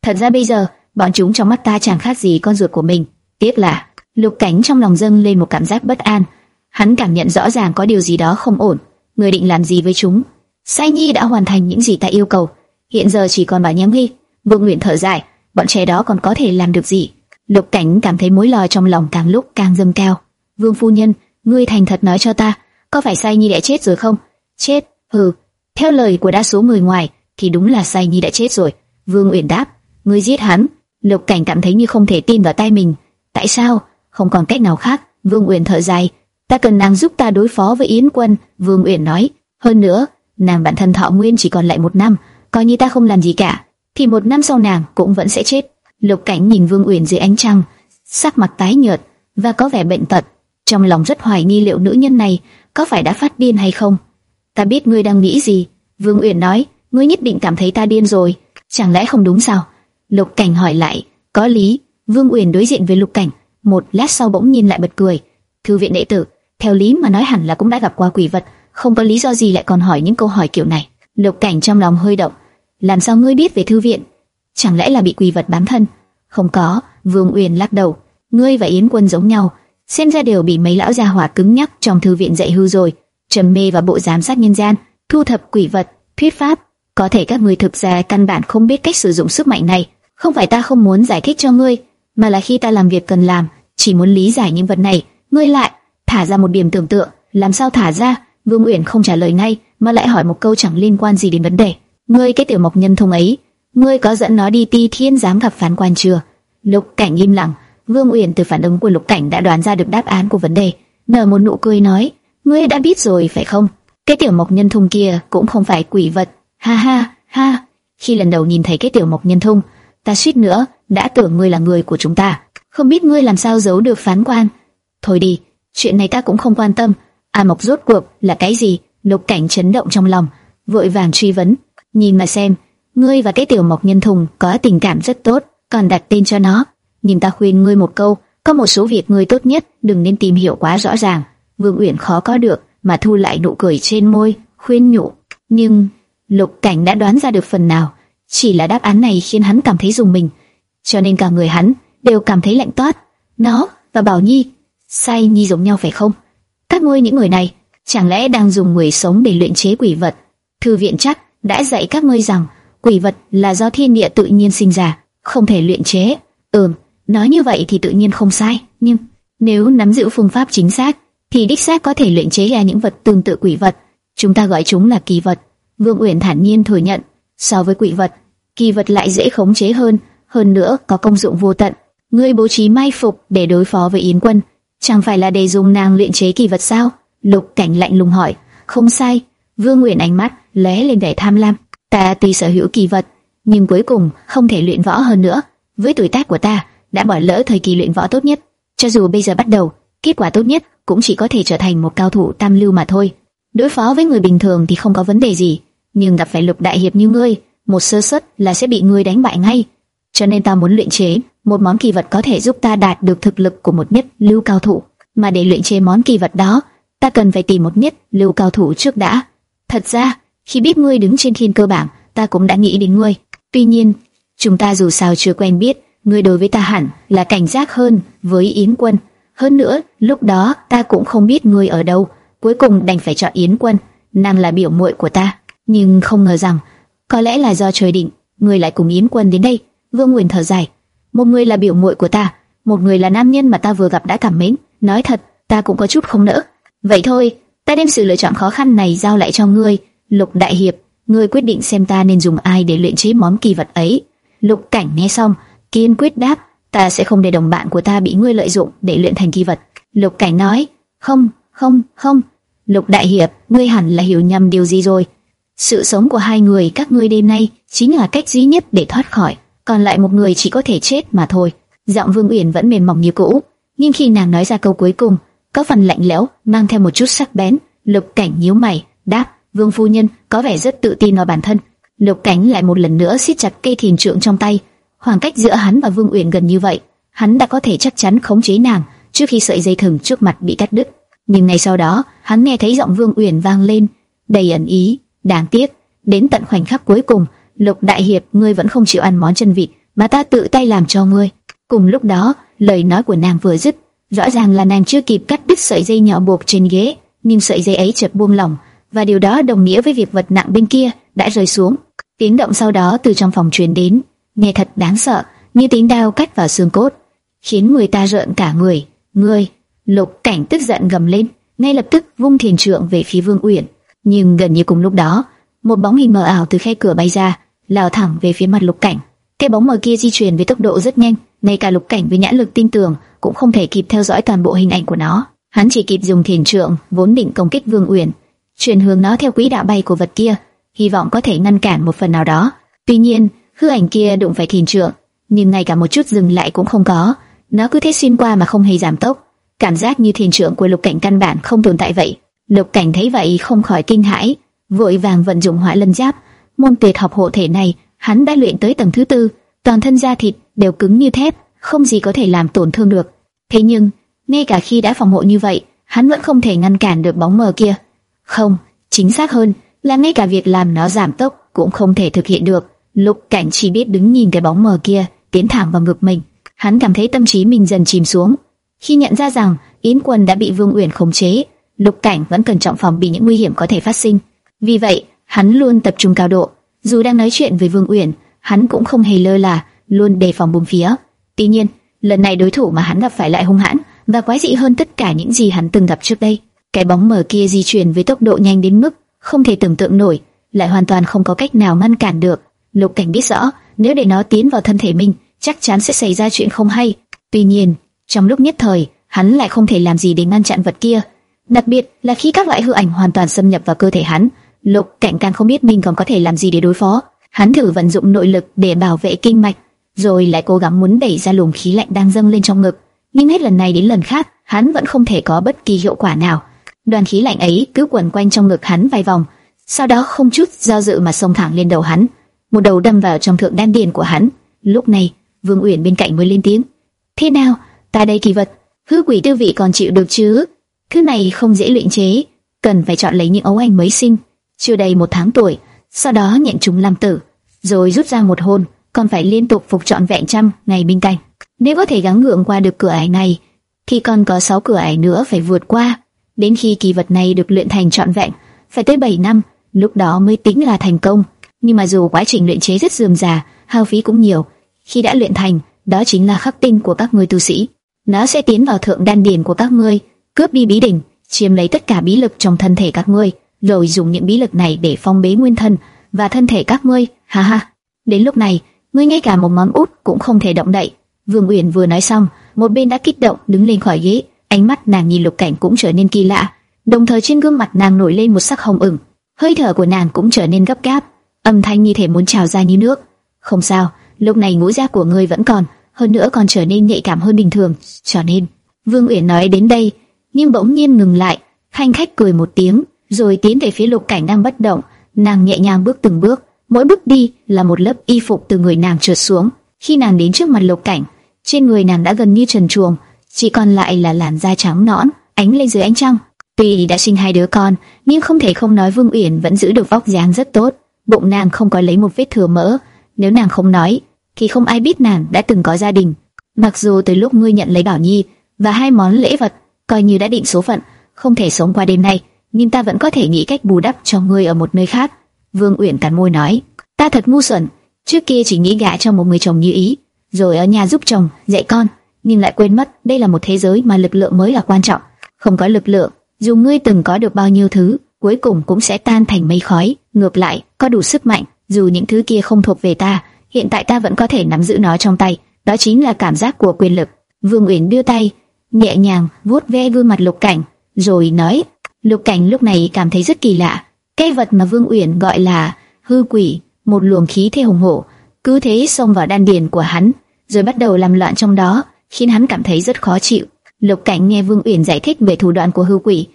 Thật ra bây giờ, bọn chúng trong mắt ta chẳng khác gì con ruột của mình. Tiếc là, Lục Cảnh trong lòng dâng lên một cảm giác bất an. Hắn cảm nhận rõ ràng có điều gì đó không ổn. Người định làm gì với chúng? Sai Nhi đã hoàn thành những gì ta yêu cầu. Hiện giờ chỉ còn Bảo nhém Huy. Vương Nguyện thở dài, bọn trẻ đó còn có thể làm được gì? Lục Cảnh cảm thấy mối lo trong lòng càng lúc càng dâng cao. Vương phu nhân, ngươi thành thật nói cho ta, có phải Sai Nhi đã chết rồi không? Chết? Hừ. Theo lời của đa số người ngoài, thì đúng là Sai Nhi đã chết rồi. Vương Uyển đáp. Ngươi giết hắn? Lục Cảnh cảm thấy như không thể tin vào tay mình. Tại sao? Không còn cách nào khác. Vương Uyển thở dài. Ta cần nàng giúp ta đối phó với Yến Quân. Vương Uyển nói. Hơn nữa, nàng bản thân thọ nguyên chỉ còn lại một năm, coi như ta không làm gì cả, thì một năm sau nàng cũng vẫn sẽ chết. Lục Cảnh nhìn Vương Uyển dưới ánh trăng, sắc mặt tái nhợt và có vẻ bệnh tật, trong lòng rất hoài nghi liệu nữ nhân này có phải đã phát điên hay không. Ta biết ngươi đang nghĩ gì. Vương Uyển nói, ngươi nhất định cảm thấy ta điên rồi, chẳng lẽ không đúng sao? Lục Cảnh hỏi lại, có lý? Vương Uyển đối diện với Lục Cảnh, một lát sau bỗng nhìn lại bật cười. Thư viện đệ tử, theo lý mà nói hẳn là cũng đã gặp qua quỷ vật, không có lý do gì lại còn hỏi những câu hỏi kiểu này. Lục Cảnh trong lòng hơi động, làm sao ngươi biết về thư viện? Chẳng lẽ là bị quỷ vật bám thân? Không có, Vương Uyển lắc đầu. Ngươi và Yến Quân giống nhau, xem ra đều bị mấy lão gia hỏa cứng nhắc trong thư viện dạy hư rồi, trầm mê và bộ giám sát nhân gian, thu thập quỷ vật, thuyết pháp. Có thể các ngươi thực ra căn bản không biết cách sử dụng sức mạnh này, không phải ta không muốn giải thích cho ngươi, mà là khi ta làm việc cần làm, chỉ muốn lý giải những vật này, ngươi lại thả ra một điểm tưởng tượng, làm sao thả ra? Vương Uyển không trả lời ngay, mà lại hỏi một câu chẳng liên quan gì đến vấn đề. Ngươi cái tiểu mộc nhân thông ấy, ngươi có dẫn nó đi ti thiên giám gặp phán quan chưa? Lục Cảnh im lặng, Vương Uyển từ phản ứng của Lục Cảnh đã đoán ra được đáp án của vấn đề, nở một nụ cười nói, ngươi đã biết rồi phải không? Cái tiểu mộc nhân thông kia cũng không phải quỷ vật, ha ha ha. Khi lần đầu nhìn thấy cái tiểu mộc nhân thông ta suýt nữa đã tưởng ngươi là người của chúng ta, không biết ngươi làm sao giấu được phán quan. Thôi đi, chuyện này ta cũng không quan tâm. A mộc rốt cuộc là cái gì? Lục Cảnh chấn động trong lòng, vội vàng truy vấn, nhìn mà xem, ngươi và cái tiểu mộc nhân thùng có tình cảm rất tốt, còn đặt tên cho nó. Nhìn ta khuyên ngươi một câu, có một số việc ngươi tốt nhất đừng nên tìm hiểu quá rõ ràng. Vương Uyển khó có được, mà thu lại nụ cười trên môi, khuyên nhủ. Nhưng Lục Cảnh đã đoán ra được phần nào, chỉ là đáp án này khiến hắn cảm thấy dùng mình, cho nên cả người hắn đều cảm thấy lạnh toát. Nó và Bảo Nhi, sai nhi giống nhau phải không? Các ngươi những người này, chẳng lẽ đang dùng người sống để luyện chế quỷ vật? Thư viện chắc đã dạy các ngươi rằng quỷ vật là do thiên địa tự nhiên sinh ra, không thể luyện chế. Ừm, nói như vậy thì tự nhiên không sai, nhưng nếu nắm giữ phương pháp chính xác, thì đích xác có thể luyện chế ra những vật tương tự quỷ vật. Chúng ta gọi chúng là kỳ vật. Vương Uyển thản nhiên thừa nhận, so với quỷ vật, kỳ vật lại dễ khống chế hơn, hơn nữa có công dụng vô tận. Ngươi bố trí mai phục để đối phó với Yến Quân, chẳng phải là để dùng nàng luyện chế kỳ vật sao? Lục Cảnh lạnh lùng hỏi. Không sai. Vương Uyển ánh mắt lóe lên vẻ tham lam. Ta tuy sở hữu kỳ vật, nhưng cuối cùng không thể luyện võ hơn nữa. Với tuổi tác của ta, đã bỏ lỡ thời kỳ luyện võ tốt nhất. Cho dù bây giờ bắt đầu, kết quả tốt nhất cũng chỉ có thể trở thành một cao thủ tam lưu mà thôi. Đối phó với người bình thường thì không có vấn đề gì, nhưng gặp phải lục đại hiệp như ngươi, một sơ suất là sẽ bị ngươi đánh bại ngay. Cho nên ta muốn luyện chế một món kỳ vật có thể giúp ta đạt được thực lực của một nhất lưu cao thủ. Mà để luyện chế món kỳ vật đó, ta cần phải tìm một nhất lưu cao thủ trước đã. Thật ra, khi biết ngươi đứng trên thiên cơ bảng, ta cũng đã nghĩ đến ngươi. Tuy nhiên, chúng ta dù sao chưa quen biết, ngươi đối với ta hẳn là cảnh giác hơn với Yến Quân. Hơn nữa, lúc đó ta cũng không biết ngươi ở đâu, cuối cùng đành phải chọn Yến Quân, nàng là biểu muội của ta. Nhưng không ngờ rằng, có lẽ là do trời định, người lại cùng Yến Quân đến đây. Vương Nguyên thở dài, một người là biểu muội của ta, một người là nam nhân mà ta vừa gặp đã cảm mến. Nói thật, ta cũng có chút không nỡ. Vậy thôi, ta đem sự lựa chọn khó khăn này giao lại cho ngươi. Lục Đại Hiệp, ngươi quyết định xem ta nên dùng ai để luyện chế món kỳ vật ấy. Lục Cảnh nghe xong, kiên quyết đáp, ta sẽ không để đồng bạn của ta bị ngươi lợi dụng để luyện thành kỳ vật. Lục Cảnh nói, không, không, không. Lục Đại Hiệp, ngươi hẳn là hiểu nhầm điều gì rồi. Sự sống của hai người các ngươi đêm nay chính là cách duy nhất để thoát khỏi, còn lại một người chỉ có thể chết mà thôi. Giọng Vương Uyển vẫn mềm mỏng như cũ, nhưng khi nàng nói ra câu cuối cùng, có phần lạnh lẽo, mang theo một chút sắc bén. Lục Cảnh nhíu mày, đáp: Vương phu nhân có vẻ rất tự tin vào bản thân. Lục Cảnh lại một lần nữa siết chặt cây thiền trượng trong tay, khoảng cách giữa hắn và Vương Uyển gần như vậy, hắn đã có thể chắc chắn khống chế nàng trước khi sợi dây thừng trước mặt bị cắt đứt. Nhưng ngay sau đó, hắn nghe thấy giọng Vương Uyển vang lên, đầy ẩn ý, đáng tiếc, đến tận khoảnh khắc cuối cùng, Lục đại hiệp, ngươi vẫn không chịu ăn món chân vịt mà ta tự tay làm cho ngươi. Cùng lúc đó, lời nói của nàng vừa dứt, rõ ràng là nàng chưa kịp cắt đứt sợi dây nhỏ buộc trên ghế, nhưng sợi dây ấy chợt buông lỏng, và điều đó đồng nghĩa với việc vật nặng bên kia đã rơi xuống. Tiếng động sau đó từ trong phòng truyền đến, nghe thật đáng sợ, như tiếng đao cắt vào xương cốt, khiến người ta rợn cả người. Ngươi, Lục Cảnh tức giận gầm lên, ngay lập tức vung thiền trượng về phía Vương Uyển. Nhưng gần như cùng lúc đó, một bóng hình mờ ảo từ khe cửa bay ra, lao thẳng về phía mặt Lục Cảnh. Cái bóng mờ kia di chuyển với tốc độ rất nhanh, ngay cả Lục Cảnh với nhãn lực tin tưởng cũng không thể kịp theo dõi toàn bộ hình ảnh của nó. Hắn chỉ kịp dùng thiền trượng vốn định công kích Vương Uyển, chuyển hướng nó theo quỹ đạo bay của vật kia, hy vọng có thể ngăn cản một phần nào đó. Tuy nhiên, hư ảnh kia đụng phải thiền trượng, nhưng ngay cả một chút dừng lại cũng không có, nó cứ thế xuyên qua mà không hề giảm tốc. Cảm giác như thiền trượng của Lục Cảnh căn bản không tồn tại vậy. Lục Cảnh thấy vậy không khỏi kinh hãi, vội vàng vận dụng hỏa lân giáp. Môn tuyệt học hộ thể này, hắn đã luyện tới tầng thứ tư, toàn thân da thịt đều cứng như thép, không gì có thể làm tổn thương được. Thế nhưng, ngay cả khi đã phòng hộ như vậy, hắn vẫn không thể ngăn cản được bóng mờ kia. Không, chính xác hơn là ngay cả việc làm nó giảm tốc cũng không thể thực hiện được. Lục Cảnh chỉ biết đứng nhìn cái bóng mờ kia tiến thẳng vào ngực mình. Hắn cảm thấy tâm trí mình dần chìm xuống. Khi nhận ra rằng Yến Quân đã bị Vương Uyển khống chế, Lục Cảnh vẫn cần trọng phòng bị những nguy hiểm có thể phát sinh. Vì vậy, hắn luôn tập trung cao độ. Dù đang nói chuyện với Vương Uyển, hắn cũng không hề lơ là, luôn đề phòng bốn phía. Tuy nhiên, lần này đối thủ mà hắn gặp phải lại hung hãn và quái dị hơn tất cả những gì hắn từng gặp trước đây. Cái bóng mờ kia di chuyển với tốc độ nhanh đến mức không thể tưởng tượng nổi, lại hoàn toàn không có cách nào ngăn cản được. Lục Cảnh biết rõ, nếu để nó tiến vào thân thể mình, chắc chắn sẽ xảy ra chuyện không hay. Tuy nhiên, trong lúc nhất thời, hắn lại không thể làm gì để ngăn chặn vật kia. Đặc biệt là khi các loại hư ảnh hoàn toàn xâm nhập vào cơ thể hắn, Lục Cảnh càng không biết mình còn có thể làm gì để đối phó. Hắn thử vận dụng nội lực để bảo vệ kinh mạch, rồi lại cố gắng muốn đẩy ra luồng khí lạnh đang dâng lên trong ngực, nhưng hết lần này đến lần khác, hắn vẫn không thể có bất kỳ hiệu quả nào. Đoàn khí lạnh ấy cứ quẩn quanh trong ngực hắn vài vòng, sau đó không chút do dự mà xông thẳng lên đầu hắn, một đầu đâm vào trong thượng đan điền của hắn. Lúc này, Vương Uyển bên cạnh mới lên tiếng: "Thế nào, ta đây kỳ vật, hư quỷ tiêu vị còn chịu được chứ? Thứ này không dễ luyện chế, cần phải chọn lấy những ấu anh mới sinh, chưa đầy một tháng tuổi, sau đó nhận chúng làm tử, rồi rút ra một hồn, còn phải liên tục phục trọn vẹn trăm ngày bên cạnh. Nếu có thể gắng gượng qua được cửa ải này, thì còn có sáu cửa ải nữa phải vượt qua. Đến khi kỳ vật này được luyện thành trọn vẹn, phải tới 7 năm, lúc đó mới tính là thành công. Nhưng mà dù quá trình luyện chế rất dườm già, hao phí cũng nhiều, khi đã luyện thành, đó chính là khắc tinh của các ngươi tu sĩ. Nó sẽ tiến vào thượng đan điền của các ngươi, cướp đi bí đỉnh, chiếm lấy tất cả bí lực trong thân thể các ngươi, rồi dùng những bí lực này để phong bế nguyên thân và thân thể các ngươi. Ha ha. Đến lúc này, ngươi ngay cả một ngón út cũng không thể động đậy. Vương Uyển vừa nói xong, một bên đã kích động đứng lên khỏi ghế, ánh mắt nàng nhìn Lục Cảnh cũng trở nên kỳ lạ, đồng thời trên gương mặt nàng nổi lên một sắc hồng ửng, hơi thở của nàng cũng trở nên gấp gáp, âm thanh như thể muốn trào ra như nước. Không sao, lúc này ngũ giác của ngươi vẫn còn, hơn nữa còn trở nên nhạy cảm hơn bình thường, cho nên Vương Uyển nói đến đây, nhưng bỗng nhiên ngừng lại, khanh khách cười một tiếng, rồi tiến về phía Lục Cảnh đang bất động, nàng nhẹ nhàng bước từng bước, mỗi bước đi là một lớp y phục từ người nàng trượt xuống. Khi nàng đến trước mặt Lục Cảnh, trên người nàng đã gần như trần truồng, chỉ còn lại là làn da trắng nõn, ánh lên dưới ánh trăng. Tuy đã sinh hai đứa con, nhưng không thể không nói Vương Uyển vẫn giữ được vóc dáng rất tốt, bụng nàng không có lấy một vết thừa mỡ. Nếu nàng không nói, thì không ai biết nàng đã từng có gia đình. Mặc dù tới lúc ngươi nhận lấy Bảo Nhi và hai món lễ vật, coi như đã định số phận, không thể sống qua đêm nay, nhưng ta vẫn có thể nghĩ cách bù đắp cho ngươi ở một nơi khác. Vương Uyển cắn môi nói, ta thật ngu xuẩn, trước kia chỉ nghĩ gả cho một người chồng như ý, rồi ở nhà giúp chồng dạy con, nhưng lại quên mất đây là một thế giới mà lực lượng mới là quan trọng. Không có lực lượng, dù ngươi từng có được bao nhiêu thứ, cuối cùng cũng sẽ tan thành mây khói. Ngược lại, có đủ sức mạnh, dù những thứ kia không thuộc về ta, hiện tại ta vẫn có thể nắm giữ nó trong tay. Đó chính là cảm giác của quyền lực. Vương Uyển đưa tay, nhẹ nhàng vuốt ve gương mặt Lục Cảnh, rồi nói. Lục Cảnh lúc này cảm thấy rất kỳ lạ. Cái vật mà Vương Uyển gọi là hư quỷ, một luồng khí thế hùng hổ, cứ thế xông vào đan điền của hắn, rồi bắt đầu làm loạn trong đó, khiến hắn cảm thấy rất khó chịu. Lục Cảnh nghe Vương Uyển giải thích về thủ đoạn của hư quỷ,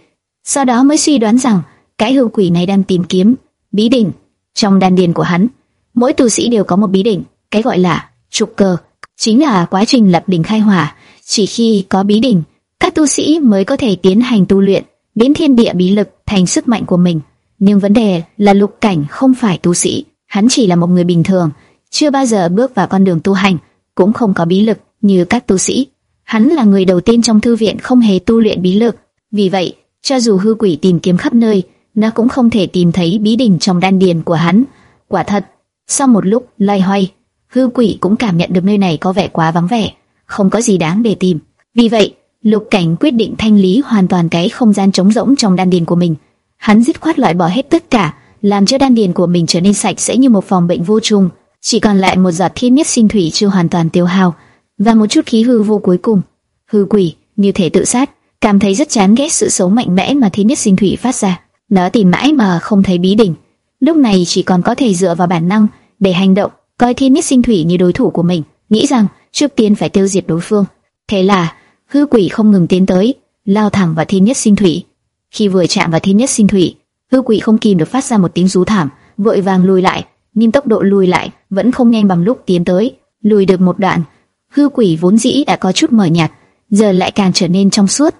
sau đó mới suy đoán rằng cái hư quỷ này đang tìm kiếm bí đỉnh trong đan điền của hắn. Mỗi tu sĩ đều có một bí đỉnh, cái gọi là trục cơ, chính là quá trình lập đỉnh khai hỏa. Chỉ khi có bí đỉnh, các tu sĩ mới có thể tiến hành tu luyện, biến thiên địa bí lực thành sức mạnh của mình. Nhưng vấn đề là Lục Cảnh không phải tu sĩ, hắn chỉ là một người bình thường, chưa bao giờ bước vào con đường tu hành, cũng không có bí lực như các tu sĩ. Hắn là người đầu tiên trong thư viện không hề tu luyện bí lực, vì vậy, cho dù hư quỷ tìm kiếm khắp nơi, nó cũng không thể tìm thấy bí đỉnh trong đan điền của hắn. Quả thật, sau một lúc loay hoay, hư quỷ cũng cảm nhận được nơi này có vẻ quá vắng vẻ, không có gì đáng để tìm. Vì vậy, Lục Cảnh quyết định thanh lý hoàn toàn cái không gian trống rỗng trong đan điền của mình. Hắn dứt khoát loại bỏ hết tất cả, làm cho đan điền của mình trở nên sạch sẽ như một phòng bệnh vô trùng, chỉ còn lại một giọt thiên nhất sinh thủy chưa hoàn toàn tiêu hao và một chút khí hư vô cuối cùng. Hư quỷ như thể tự sát, cảm thấy rất chán ghét sự sống mạnh mẽ mà thiên nhất sinh thủy phát ra. Nó tìm mãi mà không thấy bí đỉnh, lúc này chỉ còn có thể dựa vào bản năng để hành động, coi thiên nhất sinh thủy như đối thủ của mình, nghĩ rằng trước tiên phải tiêu diệt đối phương. Thế là hư quỷ không ngừng tiến tới, lao thẳng vào thiên nhất sinh thủy. Khi vừa chạm vào thiên nhất sinh thủy, hư quỷ không kìm được phát ra một tiếng rú thảm, vội vàng lùi lại, nhưng tốc độ lùi lại vẫn không nhanh bằng lúc tiến tới. Lùi được một đoạn, hư quỷ vốn dĩ đã có chút mờ nhạt, giờ lại càng trở nên trong suốt.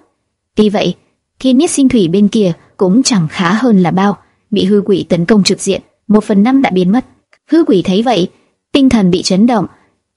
Tuy vậy, thiên nhất sinh thủy bên kia cũng chẳng khá hơn là bao, bị hư quỷ tấn công trực diện, một phần năm đã biến mất. Hư quỷ thấy vậy, tinh thần bị chấn động,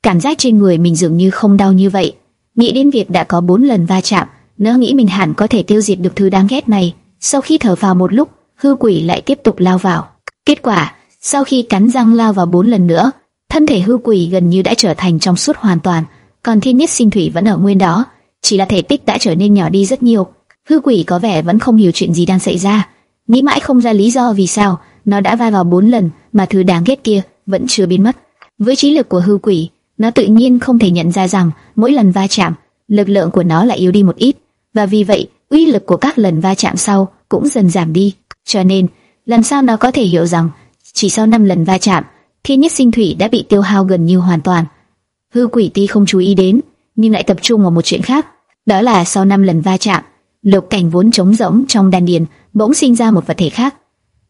cảm giác trên người mình dường như không đau như vậy. Nghĩ đến việc đã có bốn lần va chạm, nó nghĩ mình hẳn có thể tiêu diệt được thứ đáng ghét này. Sau khi thở vào một lúc, hư quỷ lại tiếp tục lao vào. Kết quả, sau khi cắn răng lao vào bốn lần nữa, thân thể hư quỷ gần như đã trở thành trong suốt hoàn toàn, còn thiên nhất sinh thủy vẫn ở nguyên đó, chỉ là thể tích đã trở nên nhỏ đi rất nhiều. Hư quỷ có vẻ vẫn không hiểu chuyện gì đang xảy ra, nghĩ mãi không ra lý do vì sao nó đã va vào bốn lần mà thứ đáng ghét kia vẫn chưa biến mất. Với trí lực của hư quỷ, nó tự nhiên không thể nhận ra rằng mỗi lần va chạm, lực lượng của nó lại yếu đi một ít, và vì vậy uy lực của các lần va chạm sau cũng dần giảm đi. Cho nên, lần sau nó có thể hiểu rằng chỉ sau 5 lần va chạm, thiên nhất sinh thủy đã bị tiêu hao gần như hoàn toàn. Hư quỷ ti không chú ý đến, nhưng lại tập trung vào một chuyện khác, đó là sau 5 lần va chạm, lục cảnh vốn trống rỗng trong đan điền bỗng sinh ra một vật thể khác.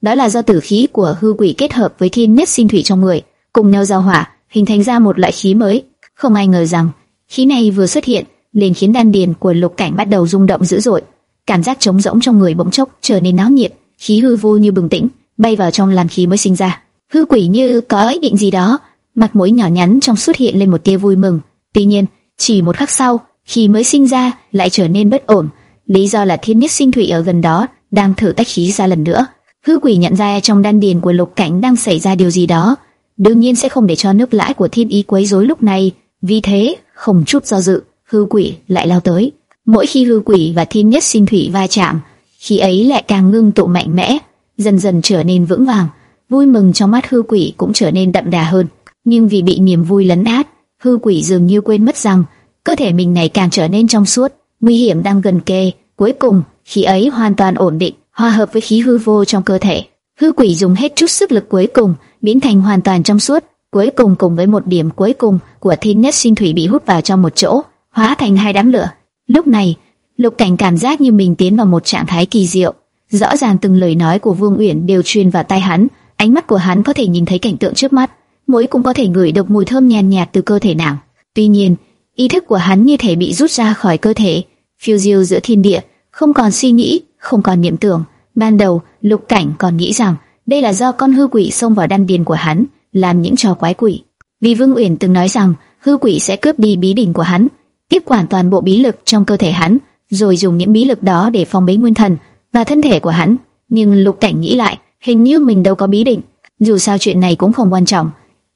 Đó là do tử khí của hư quỷ kết hợp với thiên nhất sinh thủy trong người, cùng nhau giao hỏa, hình thành ra một loại khí mới. Không ai ngờ rằng khí này vừa xuất hiện, liền khiến đan điền của lục cảnh bắt đầu rung động dữ dội, cảm giác trống rỗng trong người bỗng chốc trở nên náo nhiệt, khí hư vô như bừng tỉnh, bay vào trong làn khí mới sinh ra. Hư quỷ như có ý định gì đó, mặt mũi nhỏ nhắn trong xuất hiện lên một tia vui mừng. Tuy nhiên, chỉ một khắc sau, khí mới sinh ra lại trở nên bất ổn. Lý do là thiên nhất sinh thủy ở gần đó đang thử tách khí ra lần nữa. Hư quỷ nhận ra trong đan điền của lục cảnh đang xảy ra điều gì đó, đương nhiên sẽ không để cho nước lãi của thiên ý quấy rối lúc này. Vì thế, không chút do dự, hư quỷ lại lao tới. Mỗi khi hư quỷ và thiên nhất sinh thủy va chạm, khí ấy lại càng ngưng tụ mạnh mẽ, dần dần trở nên vững vàng. Vui mừng trong mắt hư quỷ cũng trở nên đậm đà hơn. Nhưng vì bị niềm vui lấn át, hư quỷ dường như quên mất rằng cơ thể mình này càng trở nên trong suốt, nguy hiểm đang gần kề. Cuối cùng, khí ấy hoàn toàn ổn định, hòa hợp với khí hư vô trong cơ thể. Hư quỷ dùng hết chút sức lực cuối cùng, biến thành hoàn toàn trong suốt. Cuối cùng cùng với một điểm cuối cùng của thiên nhất sinh thủy bị hút vào trong một chỗ, hóa thành hai đám lửa. Lúc này, Lục Cảnh cảm giác như mình tiến vào một trạng thái kỳ diệu. Rõ ràng từng lời nói của Vương Uyển đều truyền vào tai hắn, ánh mắt của hắn có thể nhìn thấy cảnh tượng trước mắt, mũi cũng có thể ngửi được mùi thơm nhàn nhạt từ cơ thể nàng. Tuy nhiên, ý thức của hắn như thể bị rút ra khỏi cơ thể, phiêu diêu giữa thiên địa, không còn suy nghĩ, không còn niệm tưởng. Ban đầu, Lục Cảnh còn nghĩ rằng đây là do con hư quỷ xông vào đan điền của hắn, làm những trò quái quỷ. Vì Vương Uyển từng nói rằng hư quỷ sẽ cướp đi bí đỉnh của hắn, tiếp quản toàn bộ bí lực trong cơ thể hắn, rồi dùng những bí lực đó để phong bế nguyên thần và thân thể của hắn. Nhưng Lục Cảnh nghĩ lại, hình như mình đâu có bí đỉnh dù sao chuyện này cũng không quan trọng.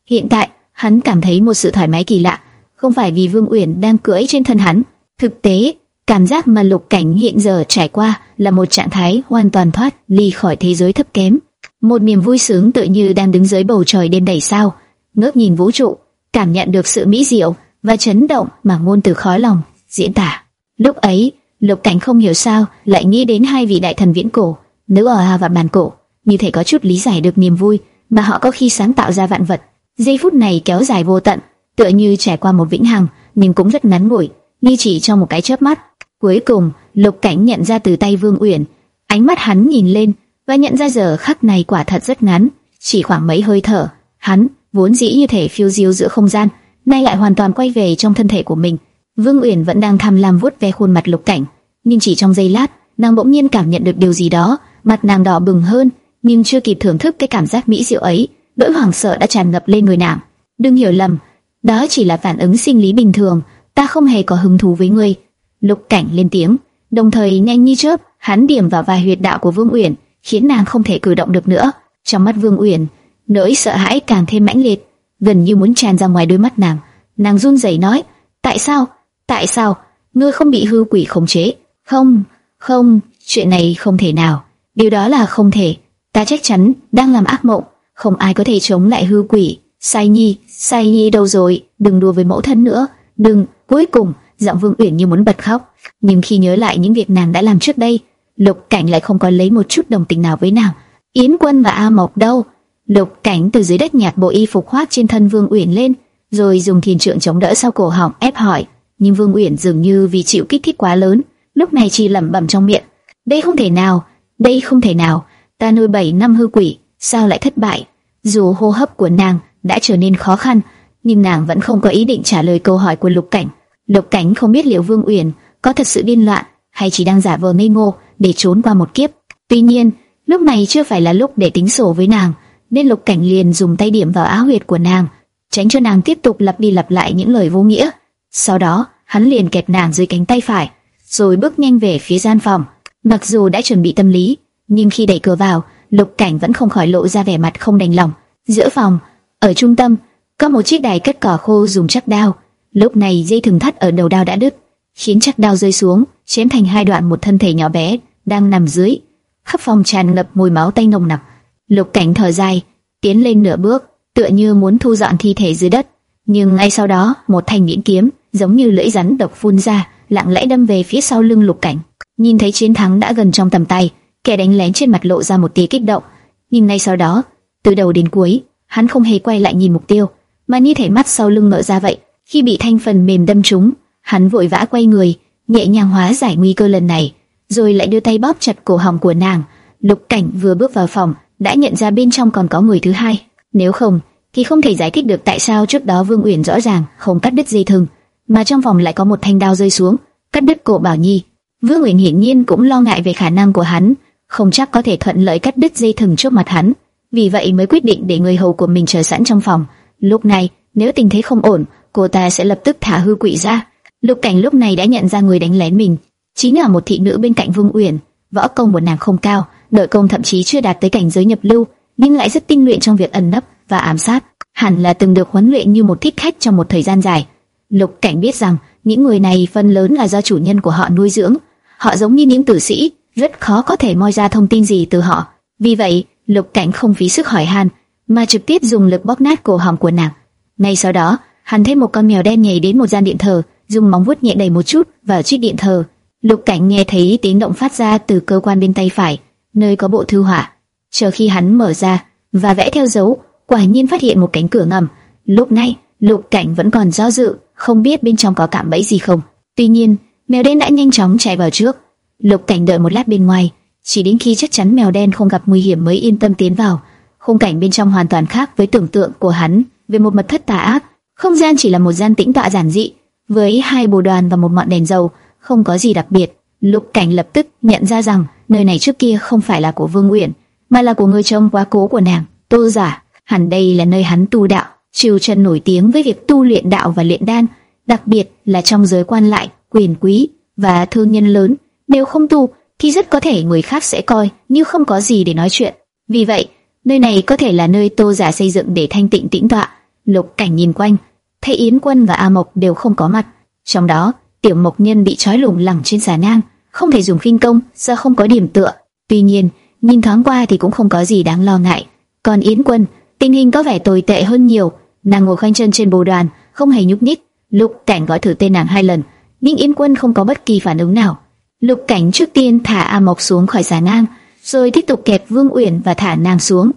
Hiện tại, hắn cảm thấy một sự thoải mái kỳ lạ, không phải vì Vương Uyển đang cưỡi trên thân hắn. Thực tế, cảm giác mà Lục Cảnh hiện giờ trải qua là một trạng thái hoàn toàn thoát ly khỏi thế giới thấp kém, một niềm vui sướng tự như đang đứng dưới bầu trời đêm đầy sao, ngước nhìn vũ trụ, cảm nhận được sự mỹ diệu và chấn động mà ngôn từ khó lòng diễn tả. Lúc ấy, Lục Cảnh không hiểu sao lại nghĩ đến hai vị đại thần viễn cổ, nữ ở a và bàn cổ, như thể có chút lý giải được niềm vui mà họ có khi sáng tạo ra vạn vật. Giây phút này kéo dài vô tận, tựa như trải qua một vĩnh hằng, nhưng cũng rất ngắn ngủi, như chỉ trong một cái chớp mắt. Cuối cùng, Lục Cảnh nhận ra từ tay Vương Uyển, ánh mắt hắn nhìn lên và nhận ra giờ khắc này quả thật rất ngắn, chỉ khoảng mấy hơi thở. Hắn vốn dĩ như thể phiêu diêu giữa không gian, nay lại hoàn toàn quay về trong thân thể của mình. Vương Uyển vẫn đang tham lam vuốt ve khuôn mặt Lục Cảnh, nhưng chỉ trong giây lát, nàng bỗng nhiên cảm nhận được điều gì đó, mặt nàng đỏ bừng hơn, nhưng chưa kịp thưởng thức cái cảm giác mỹ diệu ấy, nỗi hoảng sợ đã tràn ngập lên người nàng. Đừng hiểu lầm, đó chỉ là phản ứng sinh lý bình thường, ta không hề có hứng thú với ngươi. Lục Cảnh lên tiếng, đồng thời nhanh như chớp, hắn điểm vào vài huyệt đạo của Vương Uyển, khiến nàng không thể cử động được nữa. Trong mắt Vương Uyển, nỗi sợ hãi càng thêm mãnh liệt, gần như muốn tràn ra ngoài đôi mắt nàng. Nàng run rẩy nói: "Tại sao? Tại sao? Ngươi không bị hư quỷ khống chế?" "Không, không, chuyện này không thể nào. Điều đó là không thể. Ta chắc chắn đang làm ác mộng, không ai có thể chống lại hư quỷ." Sai Nhi, Sai Nhi đâu rồi? Đừng đùa với mẫu thân nữa, đừng. Cuối cùng, giọng Vương Uyển như muốn bật khóc, nhưng khi nhớ lại những việc nàng đã làm trước đây, Lục Cảnh lại không có lấy một chút đồng tình nào với nàng. Yến Quân và A Mộc đâu? Lục Cảnh từ dưới đất nhặt bộ y phục khoác trên thân Vương Uyển lên, rồi dùng thiền trượng chống đỡ sau cổ họng ép hỏi. Nhưng Vương Uyển dường như vì chịu kích thích quá lớn, lúc này chỉ lẩm bẩm trong miệng: "Đây không thể nào, đây không thể nào, ta nuôi bảy năm hư quỷ, sao lại thất bại?" Dù hô hấp của nàng đã trở nên khó khăn, nhưng nàng vẫn không có ý định trả lời câu hỏi của Lục Cảnh. Lục Cảnh không biết liệu Vương Uyển có thật sự điên loạn hay chỉ đang giả vờ ngây ngô để trốn qua một kiếp. Tuy nhiên, lúc này chưa phải là lúc để tính sổ với nàng, nên Lục Cảnh liền dùng tay điểm vào áo huyệt của nàng, tránh cho nàng tiếp tục lặp đi lặp lại những lời vô nghĩa. Sau đó, hắn liền kẹp nàng dưới cánh tay phải, rồi bước nhanh về phía gian phòng. Mặc dù đã chuẩn bị tâm lý, nhưng khi đẩy cửa vào, Lục Cảnh vẫn không khỏi lộ ra vẻ mặt không đành lòng. Giữa phòng, ở trung tâm, có một chiếc đài cất cỏ khô dùng chắc đao. Lúc này dây thừng thắt ở đầu đao đã đứt, khiến chắc đao rơi xuống, chém thành hai đoạn một thân thể nhỏ bé đang nằm dưới. Khắp phòng tràn ngập mùi máu tanh nồng nặc. Lục Cảnh thở dài, tiến lên nửa bước, tựa như muốn thu dọn thi thể dưới đất. Nhưng ngay sau đó, một thanh nghiễn kiếm giống như lưỡi rắn độc phun ra, lặng lẽ đâm về phía sau lưng Lục Cảnh. Nhìn thấy chiến thắng đã gần trong tầm tay, kẻ đánh lén trên mặt lộ ra một tia kích động. Nhưng ngay sau đó, từ đầu đến cuối, hắn không hề quay lại nhìn mục tiêu, mà như thể mắt sau lưng mở ra vậy. Khi bị thanh phần mềm đâm trúng, hắn vội vã quay người, nhẹ nhàng hóa giải nguy cơ lần này, rồi lại đưa tay bóp chặt cổ họng của nàng. Lục Cảnh vừa bước vào phòng, đã nhận ra bên trong còn có người thứ hai. Nếu không, thì không thể giải thích được tại sao trước đó Vương Uyển rõ ràng không cắt đứt dây thừng, mà trong phòng lại có một thanh đao rơi xuống, cắt đứt cổ Bảo Nhi. Vương Uyển hiển nhiên cũng lo ngại về khả năng của hắn, không chắc có thể thuận lợi cắt đứt dây thừng trước mặt hắn, vì vậy mới quyết định để người hầu của mình chờ sẵn trong phòng. Lúc này, nếu tình thế không ổn, cô ta sẽ lập tức thả hư quỷ ra. Lục Cảnh lúc này đã nhận ra người đánh lén mình, chính là một thị nữ bên cạnh Vương Uyển. Võ công của nàng không cao, nội công thậm chí chưa đạt tới cảnh giới nhập lưu, nhưng lại rất tinh luyện trong việc ẩn nấp và ám sát. Hẳn là từng được huấn luyện như một thích khách trong một thời gian dài. Lục Cảnh biết rằng những người này phần lớn là do chủ nhân của họ nuôi dưỡng. Họ giống như những tử sĩ, rất khó có thể moi ra thông tin gì từ họ. Vì vậy, Lục Cảnh không phí sức hỏi han, mà trực tiếp dùng lực bóp nát cổ họng của nàng. Ngay sau đó, hắn thấy một con mèo đen nhảy đến một gian điện thờ, dùng móng vuốt nhẹ đẩy một chút vào chiếc điện thờ. Lục Cảnh nghe thấy tiếng động phát ra từ cơ quan bên tay phải, nơi có bộ thư họa. Chờ khi hắn mở ra và vẽ theo dấu, quả nhiên phát hiện một cánh cửa ngầm. Lúc này, Lục Cảnh vẫn còn do dự, không biết bên trong có cạm bẫy gì không. Tuy nhiên, mèo đen đã nhanh chóng chạy vào trước. Lục Cảnh đợi một lát bên ngoài, chỉ đến khi chắc chắn mèo đen không gặp nguy hiểm mới yên tâm tiến vào. Khung cảnh bên trong hoàn toàn khác với tưởng tượng của hắn về một mật thất tà ác. Không gian chỉ là một gian tĩnh tọa giản dị, với hai bồ đoàn và một ngọn đèn dầu, không có gì đặc biệt. Lục Cảnh lập tức nhận ra rằng nơi này trước kia không phải là của Vương Uyển, mà là của người chồng quá cố của nàng, Tô Giả. Hẳn đây là nơi hắn tu đạo, Triều Trần nổi tiếng với việc tu luyện đạo và luyện đan, đặc biệt là trong giới quan lại, quyền quý và thương nhân lớn, nếu không tu thì rất có thể người khác sẽ coi như không có gì để nói chuyện. Vì vậy, nơi này có thể là nơi Tô Giả xây dựng để thanh tịnh tĩnh tọa. Lục Cảnh nhìn quanh, thấy Yến Quân và A Mộc đều không có mặt, trong đó Tiểu Mộc Nhân bị trói lủng lẳng trên xà nang, không thể dùng khinh công, do không có điểm tựa. Tuy nhiên, nhìn thoáng qua thì cũng không có gì đáng lo ngại. Còn Yến Quân, tình hình có vẻ tồi tệ hơn nhiều. Nàng ngồi khoanh chân trên bồ đoàn, không hề nhúc nhích. Lục Cảnh gọi thử tên nàng hai lần, nhưng Yến Quân không có bất kỳ phản ứng nào. Lục Cảnh trước tiên thả A Mộc xuống khỏi xà nang, rồi tiếp tục kẹp Vương Uyển và thả nàng xuống.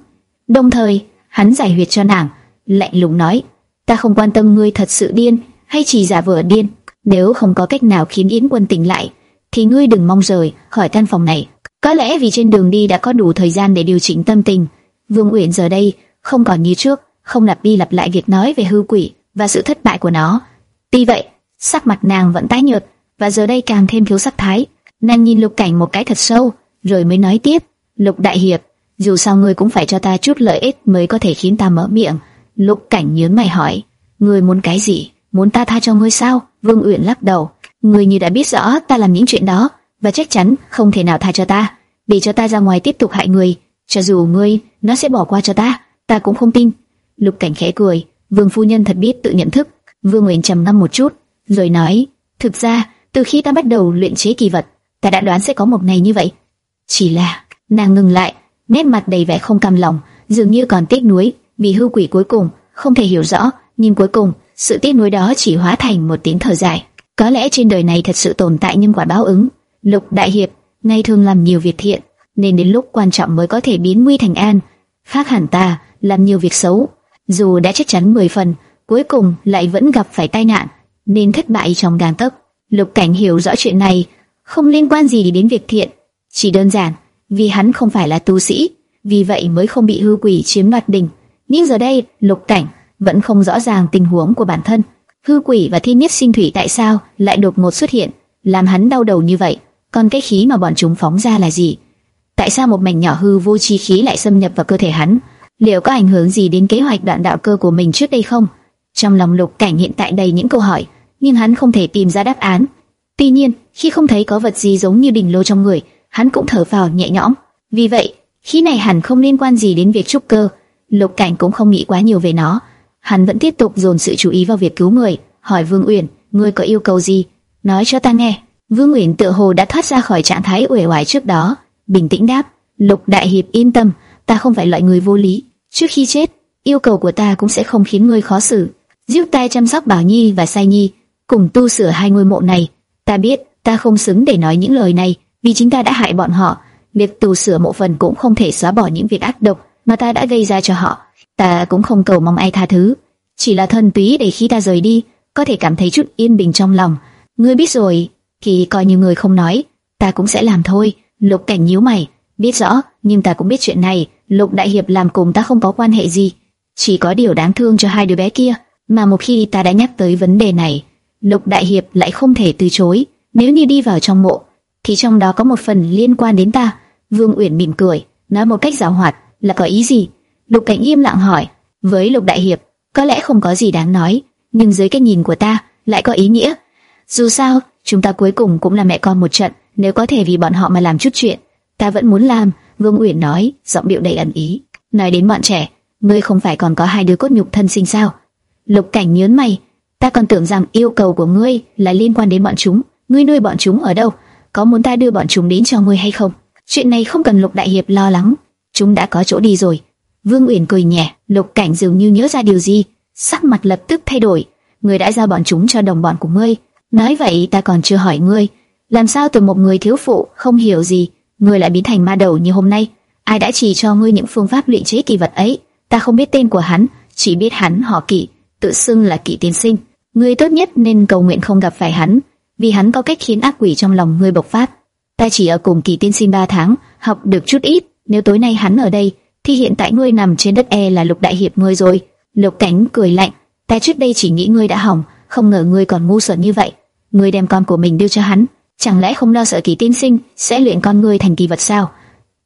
Đồng thời, hắn giải huyệt cho nàng, lạnh lùng nói: "Ta không quan tâm ngươi thật sự điên hay chỉ giả vờ điên, nếu không có cách nào khiến Yến Quân tỉnh lại, thì ngươi đừng mong rời khỏi căn phòng này." Có lẽ vì trên đường đi đã có đủ thời gian để điều chỉnh tâm tình, Vương Uyển giờ đây không còn như trước, không lặp đi lặp lại việc nói về hư quỷ và sự thất bại của nó. Tuy vậy, sắc mặt nàng vẫn tái nhợt và giờ đây càng thêm thiếu sắc thái. Nàng nhìn Lục Cảnh một cái thật sâu, rồi mới nói tiếp: "Lục đại hiệp, dù sao ngươi cũng phải cho ta chút lợi ích mới có thể khiến ta mở miệng." Lục Cảnh nhướng mày hỏi: "Ngươi muốn cái gì? Muốn ta tha cho ngươi sao?" Vương Uyển lắc đầu: "Ngươi như đã biết rõ ta làm những chuyện đó, và chắc chắn không thể nào tha cho ta, để cho ta ra ngoài tiếp tục hại người, cho dù ngươi nó sẽ bỏ qua cho ta, ta cũng không tin." Lục Cảnh khẽ cười, Vương phu nhân thật biết tự nhận thức. Vương Uyển trầm ngâm một chút, rồi nói: "Thực ra, từ khi ta bắt đầu luyện chế kỳ vật, ta đã đoán sẽ có một ngày như vậy. Chỉ là, nàng ngừng lại, nét mặt đầy vẻ không cam lòng, dường như còn tiếc nuối vì hư quỷ cuối cùng không thể hiểu rõ, nhưng cuối cùng sự tiếc nuối đó chỉ hóa thành một tiếng thở dài. Có lẽ trên đời này thật sự tồn tại nhân quả báo ứng. Lục đại hiệp ngay thường làm nhiều việc thiện, nên đến lúc quan trọng mới có thể biến nguy thành an. Khác hẳn ta làm nhiều việc xấu, dù đã chắc chắn mười phần, cuối cùng lại vẫn gặp phải tai nạn, nên thất bại trong gang tấc. Lục Cảnh hiểu rõ chuyện này không liên quan gì đến việc thiện, chỉ đơn giản vì hắn không phải là tu sĩ, vì vậy mới không bị hư quỷ chiếm đoạt đỉnh. Nhưng giờ đây, Lục Cảnh vẫn không rõ ràng tình huống của bản thân. Hư quỷ và thi niết sinh thủy tại sao lại đột ngột xuất hiện, làm hắn đau đầu như vậy? Còn cái khí mà bọn chúng phóng ra là gì? Tại sao một mảnh nhỏ hư vô chi khí lại xâm nhập vào cơ thể hắn? Liệu có ảnh hưởng gì đến kế hoạch đoạn đạo cơ của mình trước đây không? Trong lòng Lục Cảnh hiện tại đầy những câu hỏi, nhưng hắn không thể tìm ra đáp án. Tuy nhiên, khi không thấy có vật gì giống như đỉnh lô trong người, hắn cũng thở vào nhẹ nhõm. Vì vậy, khí này hẳn không liên quan gì đến việc trúc cơ. Lục Cảnh cũng không nghĩ quá nhiều về nó. Hắn vẫn tiếp tục dồn sự chú ý vào việc cứu người, hỏi Vương Uyển, ngươi có yêu cầu gì? Nói cho ta nghe. Vương Uyển tựa hồ đã thoát ra khỏi trạng thái uể oải trước đó, bình tĩnh đáp: Lục Đại hiệp yên tâm, ta không phải loại người vô lý. Trước khi chết, yêu cầu của ta cũng sẽ không khiến ngươi khó xử. Giúp ta chăm sóc Bảo Nhi và Sai Nhi, cùng tu sửa hai ngôi mộ này. Ta biết ta không xứng để nói những lời này, vì chính ta đã hại bọn họ. Việc tu sửa mộ phần cũng không thể xóa bỏ những việc ác độc mà ta đã gây ra cho họ. Ta cũng không cầu mong ai tha thứ, chỉ là thân túy để khi ta rời đi, có thể cảm thấy chút yên bình trong lòng. Ngươi biết rồi, thì coi như người không nói, ta cũng sẽ làm thôi. Lục Cảnh nhíu mày, biết rõ, nhưng ta cũng biết chuyện này, Lục Đại Hiệp làm cùng ta không có quan hệ gì, chỉ có điều đáng thương cho hai đứa bé kia. Mà một khi ta đã nhắc tới vấn đề này, Lục Đại Hiệp lại không thể từ chối. Nếu như đi vào trong mộ, thì trong đó có một phần liên quan đến ta. Vương Uyển mỉm cười, nói một cách giảo hoạt, là có ý gì? Lục Cảnh im lặng hỏi, với Lục Đại Hiệp, có lẽ không có gì đáng nói, nhưng dưới cái nhìn của ta, lại có ý nghĩa. Dù sao, chúng ta cuối cùng cũng là mẹ con một trận, nếu có thể vì bọn họ mà làm chút chuyện, ta vẫn muốn làm. Vương Uyển nói, giọng điệu đầy ẩn ý. Nói đến bọn trẻ, ngươi không phải còn có hai đứa cốt nhục thân sinh sao? Lục Cảnh nhớn mày, ta còn tưởng rằng yêu cầu của ngươi là liên quan đến bọn chúng. Ngươi nuôi bọn chúng ở đâu? Có muốn ta đưa bọn chúng đến cho ngươi hay không? Chuyện này không cần Lục Đại Hiệp lo lắng, chúng đã có chỗ đi rồi. Vương Uyển cười nhẹ, Lục Cảnh dường như nhớ ra điều gì, sắc mặt lập tức thay đổi. Ngươi đã giao bọn chúng cho đồng bọn của ngươi. Nói vậy ta còn chưa hỏi ngươi, làm sao từ một người thiếu phụ không hiểu gì, ngươi lại biến thành ma đầu như hôm nay? Ai đã chỉ cho ngươi những phương pháp luyện chế kỳ vật ấy? Ta không biết tên của hắn, chỉ biết hắn họ Kỷ, tự xưng là Kỷ Tiên Sinh. Ngươi tốt nhất nên cầu nguyện không gặp phải hắn, vì hắn có cách khiến ác quỷ trong lòng ngươi bộc phát. Ta chỉ ở cùng Kỷ Tiên Sinh 3 tháng, học được chút ít. Nếu tối nay hắn ở đây, thì hiện tại ngươi nằm trên đất e là Lục Đại Hiệp ngươi rồi. Lục Cảnh cười lạnh, ta trước đây chỉ nghĩ ngươi đã hỏng, không ngờ ngươi còn ngu xuẩn như vậy. Ngươi đem con của mình đưa cho hắn, chẳng lẽ không lo sợ Kỳ Tiên Sinh sẽ luyện con ngươi thành kỳ vật sao?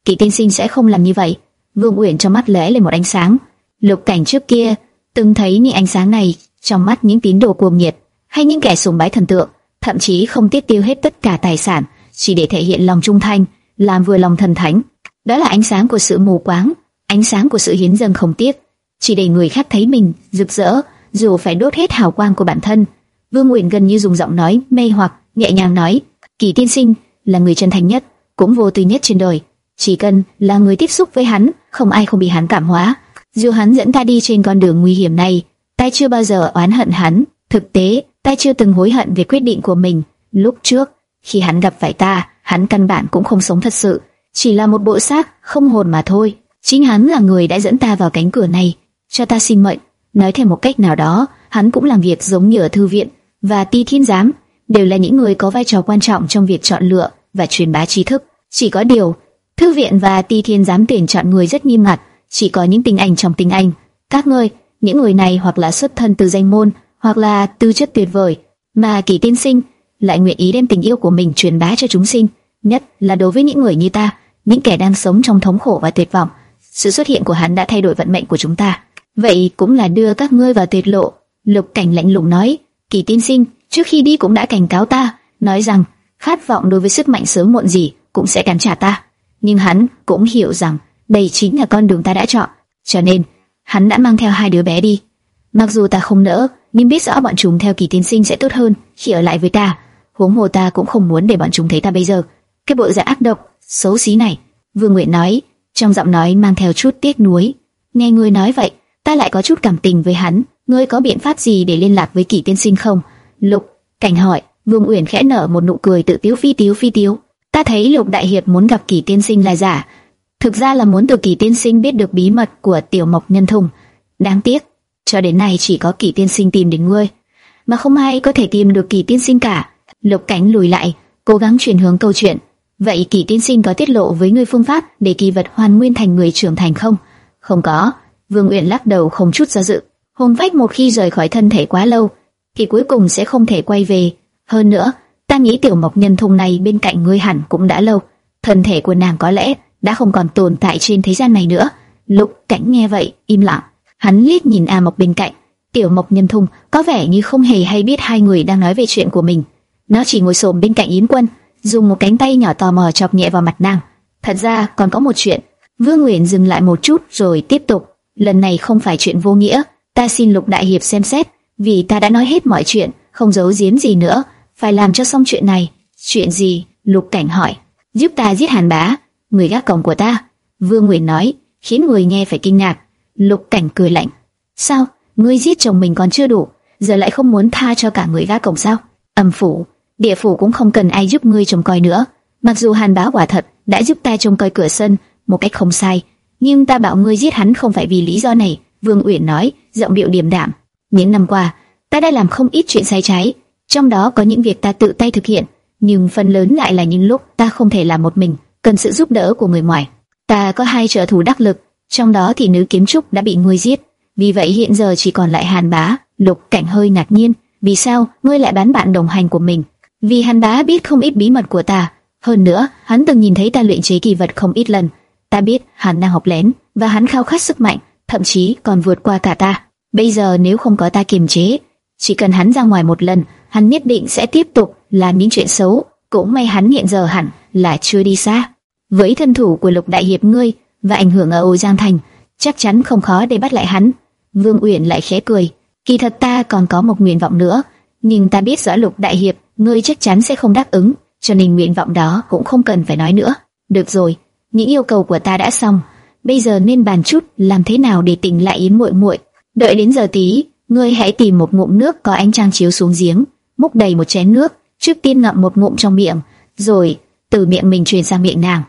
Kỳ Tiên Sinh sẽ không làm như vậy. Vương Uyển trong mắt lóe lên một ánh sáng. Lục Cảnh trước kia từng thấy những ánh sáng này trong mắt những tín đồ cuồng nhiệt hay những kẻ sùng bái thần tượng, thậm chí không tiếc tiêu hết tất cả tài sản chỉ để thể hiện lòng trung thành, làm vừa lòng thần thánh. Đó là ánh sáng của sự mù quáng, ánh sáng của sự hiến dâng không tiếc, chỉ để người khác thấy mình rực rỡ, dù phải đốt hết hào quang của bản thân. Vương Uyển gần như dùng giọng nói mê hoặc, nhẹ nhàng nói: "Kỳ tiên sinh là người chân thành nhất, cũng vô tư nhất trên đời. Chỉ cần là người tiếp xúc với hắn, không ai không bị hắn cảm hóa. Dù hắn dẫn ta đi trên con đường nguy hiểm này, ta chưa bao giờ oán hận hắn. Thực tế, ta chưa từng hối hận về quyết định của mình. Lúc trước, khi hắn gặp phải ta, hắn căn bản cũng không sống thật sự, chỉ là một bộ xác không hồn mà thôi. Chính hắn là người đã dẫn ta vào cánh cửa này, cho ta xin mệnh. Nói theo một cách nào đó, hắn cũng làm việc giống như ở thư viện và ti thiên giám, đều là những người có vai trò quan trọng trong việc chọn lựa và truyền bá tri thức. Chỉ có điều, thư viện và ti thiên giám tuyển chọn người rất nghiêm ngặt, chỉ có những tinh anh trong tinh anh. Các ngươi, những người này hoặc là xuất thân từ danh môn, hoặc là tư chất tuyệt vời, mà kỳ tiên sinh lại nguyện ý đem tình yêu của mình truyền bá cho chúng sinh, nhất là đối với những người như ta, những kẻ đang sống trong thống khổ và tuyệt vọng. Sự xuất hiện của hắn đã thay đổi vận mệnh của chúng ta. Vậy cũng là đưa các ngươi vào tuyệt lộ. Lục Cảnh lạnh lùng nói, Kỳ Tiên Sinh trước khi đi cũng đã cảnh cáo ta, nói rằng khát vọng đối với sức mạnh sớm muộn gì cũng sẽ cản trả ta. Nhưng hắn cũng hiểu rằng đây chính là con đường ta đã chọn, cho nên hắn đã mang theo hai đứa bé đi. Mặc dù ta không nỡ, nhưng biết rõ bọn chúng theo Kỳ Tiên Sinh sẽ tốt hơn khi ở lại với ta. Huống hồ ta cũng không muốn để bọn chúng thấy ta bây giờ. Cái bộ dạng ác độc, xấu xí này. Vương Nguyệt nói, trong giọng nói mang theo chút tiếc nuối. Nghe ngươi nói vậy, ta lại có chút cảm tình với hắn. Ngươi có biện pháp gì để liên lạc với Kỷ Tiên Sinh không? Lục, cảnh hỏi. Vương Uyển khẽ nở một nụ cười tự tiếu phi tiếu phi tiếu. Ta thấy Lục Đại Hiệp muốn gặp Kỷ Tiên Sinh là giả, thực ra là muốn từ Kỷ Tiên Sinh biết được bí mật của Tiểu Mộc Nhân Thùng. Đáng tiếc, cho đến nay chỉ có Kỷ Tiên Sinh tìm đến ngươi, mà không ai có thể tìm được Kỷ Tiên Sinh cả. Lục Cảnh lùi lại, cố gắng chuyển hướng câu chuyện. Vậy kỳ Tiên Sinh có tiết lộ với ngươi phương pháp để kỳ vật hoàn nguyên thành người trưởng thành không? Không có. Vương Uyển lắc đầu không chút do dự. Hồn phách một khi rời khỏi thân thể quá lâu, thì cuối cùng sẽ không thể quay về. Hơn nữa, ta nghĩ tiểu mộc nhân thùng này bên cạnh ngươi hẳn cũng đã lâu. Thân thể của nàng có lẽ đã không còn tồn tại trên thế gian này nữa. Lục Cảnh nghe vậy, im lặng. Hắn liếc nhìn A Mộc bên cạnh. Tiểu Mộc Nhân Thung có vẻ như không hề hay biết hai người đang nói về chuyện của mình. Nó chỉ ngồi xổm bên cạnh Yến Quân, dùng một cánh tay nhỏ tò mò chọc nhẹ vào mặt nàng. Thật ra còn có một chuyện. Vương nguyễn dừng lại một chút rồi tiếp tục. Lần này không phải chuyện vô nghĩa, ta xin Lục Đại Hiệp xem xét, vì ta đã nói hết mọi chuyện, không giấu giếm gì nữa, phải làm cho xong chuyện này. Chuyện gì? Lục Cảnh hỏi. Giúp ta giết Hàn Bá, người gác cổng của ta. Vương nguyễn nói, khiến người nghe phải kinh ngạc. Lục Cảnh cười lạnh. Sao? Ngươi giết chồng mình còn chưa đủ, giờ lại không muốn tha cho cả người gác cổng sao? Âm phủ, địa phủ cũng không cần ai giúp ngươi trông coi nữa. Mặc dù Hàn Bá quả thật đã giúp ta trông coi cửa sân một cách không sai, nhưng ta bảo ngươi giết hắn không phải vì lý do này. Vương Uyển nói, giọng điệu điềm đạm. Những năm qua, ta đã làm không ít chuyện sai trái, trong đó có những việc ta tự tay thực hiện, nhưng phần lớn lại là những lúc ta không thể làm một mình, cần sự giúp đỡ của người ngoài. Ta có hai trợ thủ đắc lực, trong đó thì nữ kiếm trúc đã bị ngươi giết, vì vậy hiện giờ chỉ còn lại Hàn Bá. Lục Cảnh hơi ngạc nhiên, vì sao ngươi lại bán bạn đồng hành của mình? Vì hắn đã biết không ít bí mật của ta, hơn nữa hắn từng nhìn thấy ta luyện chế kỳ vật không ít lần. Ta biết hắn đang học lén và hắn khao khát sức mạnh, thậm chí còn vượt qua cả ta. Bây giờ nếu không có ta kiềm chế, chỉ cần hắn ra ngoài một lần, hắn nhất định sẽ tiếp tục làm những chuyện xấu. Cũng may hắn hiện giờ hẳn là chưa đi xa. Với thân thủ của Lục Đại Hiệp ngươi và ảnh hưởng ở Âu Giang Thành, chắc chắn không khó để bắt lại hắn. Vương Uyển lại khẽ cười, kỳ thật ta còn có một nguyện vọng nữa, nhưng ta biết rõ Lục Đại Hiệp, ngươi chắc chắn sẽ không đáp ứng, cho nên nguyện vọng đó cũng không cần phải nói nữa. Được rồi, những yêu cầu của ta đã xong, bây giờ nên bàn chút làm thế nào để tỉnh lại Yến muội muội. Đợi đến giờ tí, ngươi hãy tìm một ngụm nước có ánh trăng chiếu xuống giếng, múc đầy một chén nước, trước tiên ngậm một ngụm trong miệng, rồi từ miệng mình truyền sang miệng nàng.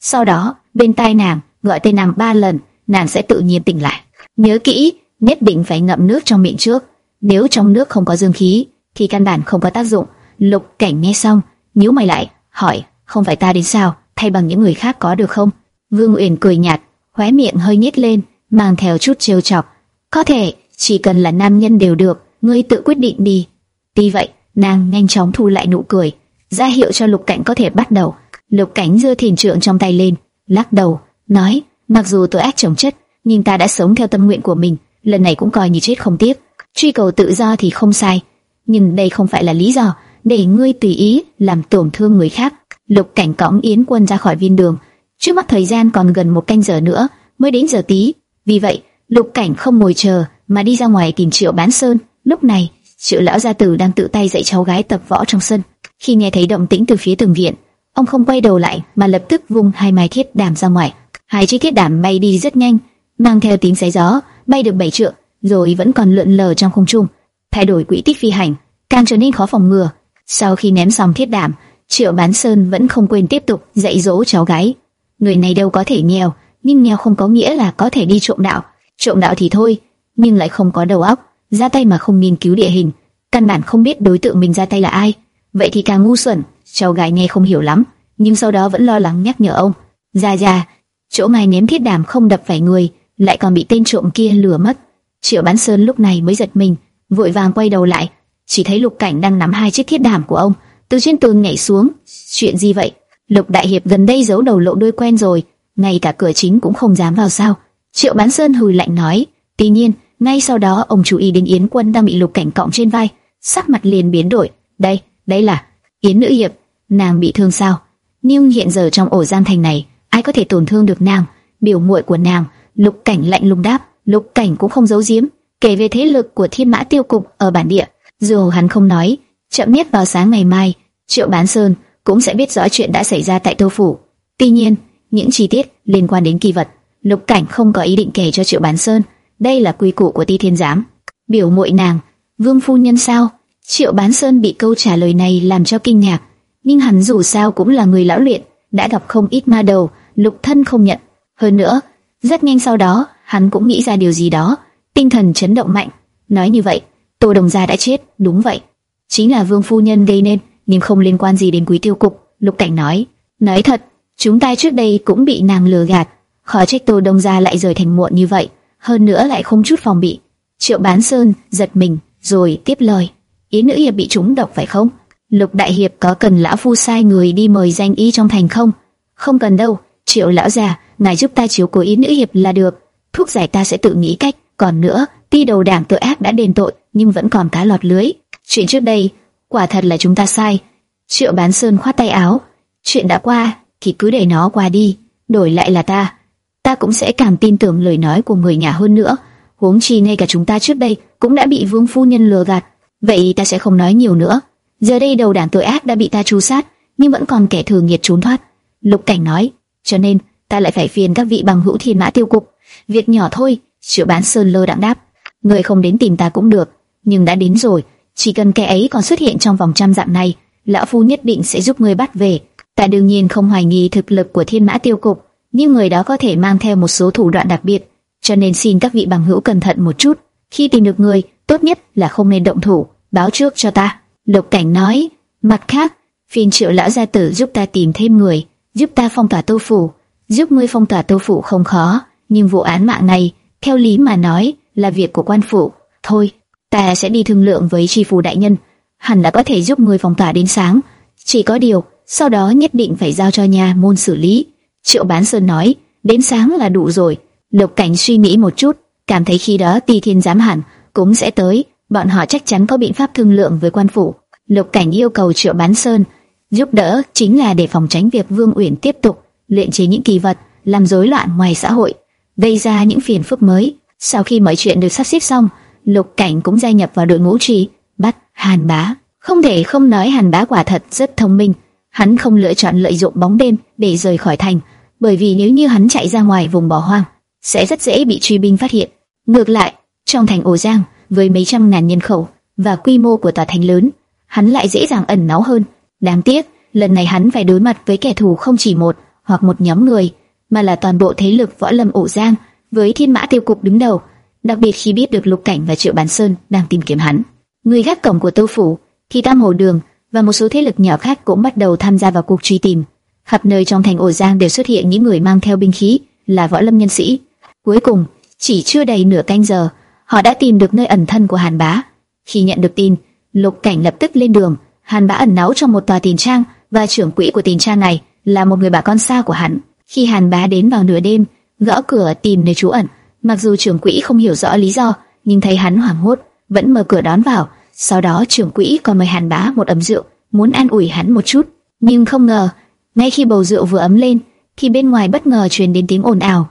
Sau đó, bên tai nàng gọi tên nàng ba lần, nàng sẽ tự nhiên tỉnh lại. Nhớ kỹ, nhất định phải ngậm nước trong miệng trước. Nếu trong nước không có dương khí, thì căn bản không có tác dụng. Lục Cảnh nghe xong, nhíu mày lại, hỏi: "Không phải ta đến sao, thay bằng những người khác có được không?" Vương Uyển cười nhạt, khóe miệng hơi nhếch lên, mang theo chút trêu chọc. "Có thể, chỉ cần là nam nhân đều được, ngươi tự quyết định đi." Tuy vậy, nàng nhanh chóng thu lại nụ cười, ra hiệu cho Lục Cảnh có thể bắt đầu. Lục Cảnh giơ thiền trượng trong tay lên, lắc đầu, nói: "Mặc dù tôi ác chồng chất, nhưng ta đã sống theo tâm nguyện của mình, lần này cũng coi như chết không tiếc. Truy cầu tự do thì không sai, nhưng đây không phải là lý do để ngươi tùy ý làm tổn thương người khác." Lục Cảnh cõng Yến Quân ra khỏi viên đường, trước mắt thời gian còn gần một canh giờ nữa mới đến giờ tí, vì vậy Lục Cảnh không ngồi chờ mà đi ra ngoài tìm Triệu Bán Sơn. Lúc này, Triệu lão gia tử đang tự tay dạy cháu gái tập võ trong sân. Khi nghe thấy động tĩnh từ phía tường viện, ông không quay đầu lại mà lập tức vung hai mai thiết đàm ra ngoài. Hai chiếc thiết đàm bay đi rất nhanh, mang theo tiếng xé gió, bay được bảy trượng, rồi vẫn còn lượn lờ trong không trung, thay đổi quỹ tích phi hành, càng trở nên khó phòng ngừa. Sau khi ném xong thiết đàm, Triệu Bán Sơn vẫn không quên tiếp tục dạy dỗ cháu gái. Người này đâu có thể nghèo, nhưng nghèo không có nghĩa là có thể đi trộm đạo. Trộm đạo thì thôi, nhưng lại không có đầu óc, ra tay mà không nghiên cứu địa hình, căn bản không biết đối tượng mình ra tay là ai. Vậy thì càng ngu xuẩn. Cháu gái nghe không hiểu lắm, nhưng sau đó vẫn lo lắng nhắc nhở ông. Ra ra, chỗ ngài ném thiết đàm không đập phải người, lại còn bị tên trộm kia lừa mất. Triệu Bán Sơn lúc này mới giật mình, vội vàng quay đầu lại, chỉ thấy Lục Cảnh đang nắm hai chiếc thiết đàm của ông, từ trên tường nhảy xuống. Chuyện gì vậy? Lục Đại Hiệp gần đây giấu đầu lộ đuôi quen rồi, ngay cả cửa chính cũng không dám vào sao? Triệu Bán Sơn hừ lạnh nói. Tuy nhiên, ngay sau đó ông chú ý đến Yến Quân đang bị Lục Cảnh cõng trên vai, sắc mặt liền biến đổi. Đây, đây là Yến Nữ Hiệp, nàng bị thương sao? Nhưng hiện giờ trong ổ giam thành này, ai có thể tổn thương được nàng? Biểu muội của nàng, Lục Cảnh lạnh lùng đáp. Lục Cảnh cũng không giấu giếm, kể về thế lực của Thiên Mã Tiêu Cục ở bản địa. Dù hắn không nói, chậm nhất vào sáng ngày mai, Triệu Bán Sơn cũng sẽ biết rõ chuyện đã xảy ra tại Tô phủ. Tuy nhiên, những chi tiết liên quan đến kỳ vật, Lục Cảnh không có ý định kể cho Triệu Bán Sơn. Đây là quy củ của Ti Thiên Giám. Biểu muội nàng, Vương phu nhân sao? Triệu Bán Sơn bị câu trả lời này làm cho kinh ngạc, nhưng hắn dù sao cũng là người lão luyện, đã gặp không ít ma đầu, Lục Thân không nhận. Hơn nữa, rất nhanh sau đó, hắn cũng nghĩ ra điều gì đó, tinh thần chấn động mạnh. Nói như vậy, Tô Đồng gia đã chết, đúng vậy, chính là Vương phu nhân gây nên, nhưng không liên quan gì đến Quý Tiêu cục. Lục Cảnh nói, nói thật, chúng ta trước đây cũng bị nàng lừa gạt, khó trách Tô Đông gia lại rời thành muộn như vậy, hơn nữa lại không chút phòng bị. Triệu Bán Sơn giật mình, rồi tiếp lời, ý nữ hiệp bị trúng độc phải không? Lục Đại Hiệp có cần lão phu sai người đi mời danh y trong thành không? Không cần đâu, Triệu lão già, ngài giúp ta chiếu cố ý nữ hiệp là được, thuốc giải ta sẽ tự nghĩ cách. Còn nữa, ti đầu đảng tội ác đã đền tội, nhưng vẫn còn cá lọt lưới. Chuyện trước đây, quả thật là chúng ta sai. Triệu Bán Sơn khoát tay áo, chuyện đã qua, thì cứ để nó qua đi, đổi lại là ta, ta cũng sẽ càng tin tưởng lời nói của người nhà hơn nữa. Huống chi ngay cả chúng ta trước đây cũng đã bị Vương phu nhân lừa gạt, vậy ta sẽ không nói nhiều nữa. Giờ đây đầu đảng tội ác đã bị ta tru sát, nhưng vẫn còn kẻ thừa nghiệt trốn thoát. Lục Cảnh nói, cho nên ta lại phải phiền các vị bằng hữu thiên mã tiêu cục. Việc nhỏ thôi, Triệu Bán Sơn lơ đãng đáp, người không đến tìm ta cũng được, nhưng đã đến rồi, chỉ cần kẻ ấy còn xuất hiện trong vòng trăm dặm này, lão phu nhất định sẽ giúp người bắt về. Ta đương nhiên không hoài nghi thực lực của Thiên Mã Tiêu Cục, nhưng người đó có thể mang theo một số thủ đoạn đặc biệt, cho nên xin các vị bằng hữu cẩn thận một chút. Khi tìm được người, tốt nhất là không nên động thủ, báo trước cho ta. Lục Cảnh nói. Mặt khác, phiền triệu lão gia tử giúp ta tìm thêm người, giúp ta phong tỏa tô phủ, giúp ngươi phong tỏa tô phủ không khó, nhưng vụ án mạng này, theo lý mà nói, là việc của quan phủ. Thôi, ta sẽ đi thương lượng với tri phủ đại nhân, hẳn là có thể giúp người phòng tỏa đến sáng. Chỉ có điều, sau đó nhất định phải giao cho nhà môn xử lý. Triệu Bán Sơn nói, đến sáng là đủ rồi. Lục Cảnh suy nghĩ một chút, cảm thấy khi đó Ti Thiên giám hẳn cũng sẽ tới, bọn họ chắc chắn có biện pháp thương lượng với quan phủ. Lục Cảnh yêu cầu Triệu Bán Sơn giúp đỡ chính là để phòng tránh việc Vương Uyển tiếp tục luyện chế những kỳ vật làm rối loạn ngoài xã hội, gây ra những phiền phức mới. Sau khi mọi chuyện được sắp xếp xong, Lục Cảnh cũng gia nhập vào đội ngũ trì bắt Hàn Bá. Không thể không nói Hàn Bá quả thật rất thông minh, hắn không lựa chọn lợi dụng bóng đêm để rời khỏi thành, bởi vì nếu như hắn chạy ra ngoài vùng bỏ hoang, sẽ rất dễ bị truy binh phát hiện. Ngược lại, trong thành Ổ Giang, với mấy trăm ngàn nhân khẩu và quy mô của tòa thành lớn, hắn lại dễ dàng ẩn náu hơn. Đáng tiếc, lần này hắn phải đối mặt với kẻ thù không chỉ một hoặc một nhóm người, mà là toàn bộ thế lực võ lâm ổ giang với thiên mã tiêu cục đứng đầu. Đặc biệt khi biết được lục cảnh và triệu Bán sơn đang tìm kiếm hắn, người gác cổng của tô phủ, thì tam hồ đường và một số thế lực nhỏ khác cũng bắt đầu tham gia vào cuộc truy tìm. khắp nơi trong thành ổ giang đều xuất hiện những người mang theo binh khí, là võ lâm nhân sĩ. Cuối cùng, chỉ chưa đầy nửa canh giờ, họ đã tìm được nơi ẩn thân của Hàn Bá. Khi nhận được tin, Lục Cảnh lập tức lên đường. Hàn Bá ẩn náu trong một tòa tiền trang và trưởng quỹ của tiền trang này là một người bà con xa của hắn. Khi Hàn Bá đến vào nửa đêm, gõ cửa tìm nơi trú ẩn, mặc dù trưởng quỹ không hiểu rõ lý do, nhưng thấy hắn hoảng hốt, vẫn mở cửa đón vào. Sau đó trưởng quỹ còn mời Hàn Bá một ấm rượu, muốn an ủi hắn một chút. Nhưng không ngờ, ngay khi bầu rượu vừa ấm lên, thì bên ngoài bất ngờ truyền đến tiếng ồn ào.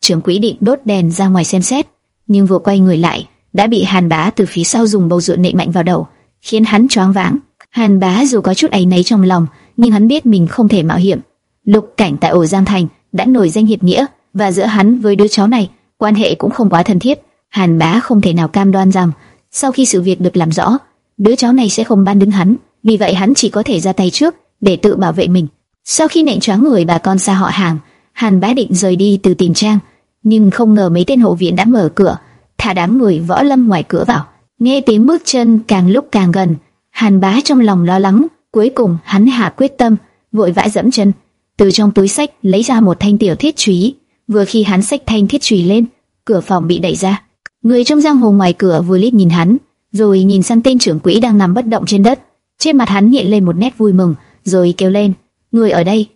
Trưởng quỹ định đốt đèn ra ngoài xem xét, nhưng vừa quay người lại, đã bị Hàn Bá từ phía sau dùng bầu rượu nện mạnh vào đầu, khiến hắn choáng váng. Hàn Bá dù có chút ấy nấy trong lòng, nhưng hắn biết mình không thể mạo hiểm. Lục cảnh tại ổ Giang Thành đã nổi danh hiệp nghĩa, và giữa hắn với đứa cháu này quan hệ cũng không quá thân thiết. Hàn Bá không thể nào cam đoan rằng sau khi sự việc được làm rõ, đứa cháu này sẽ không ban đứng hắn, vì vậy hắn chỉ có thể ra tay trước để tự bảo vệ mình. Sau khi nện choáng người bà con xa họ hàng, Hàn Bá định rời đi từ tiền trang, nhưng không ngờ mấy tên hộ viện đã mở cửa, thả đám người võ lâm ngoài cửa vào. Nghe tiếng bước chân càng lúc càng gần, Hàn Bá trong lòng lo lắng, cuối cùng hắn hạ quyết tâm, vội vã dẫm chân, từ trong túi sách lấy ra một thanh tiểu thiết chùy. Vừa khi hắn xách thanh thiết chùy lên, cửa phòng bị đẩy ra. Người trong giang hồ ngoài cửa vừa liếc nhìn hắn, rồi nhìn sang tên trưởng quỹ đang nằm bất động trên đất. Trên mặt hắn hiện lên một nét vui mừng, rồi kêu lên: "Người ở đây."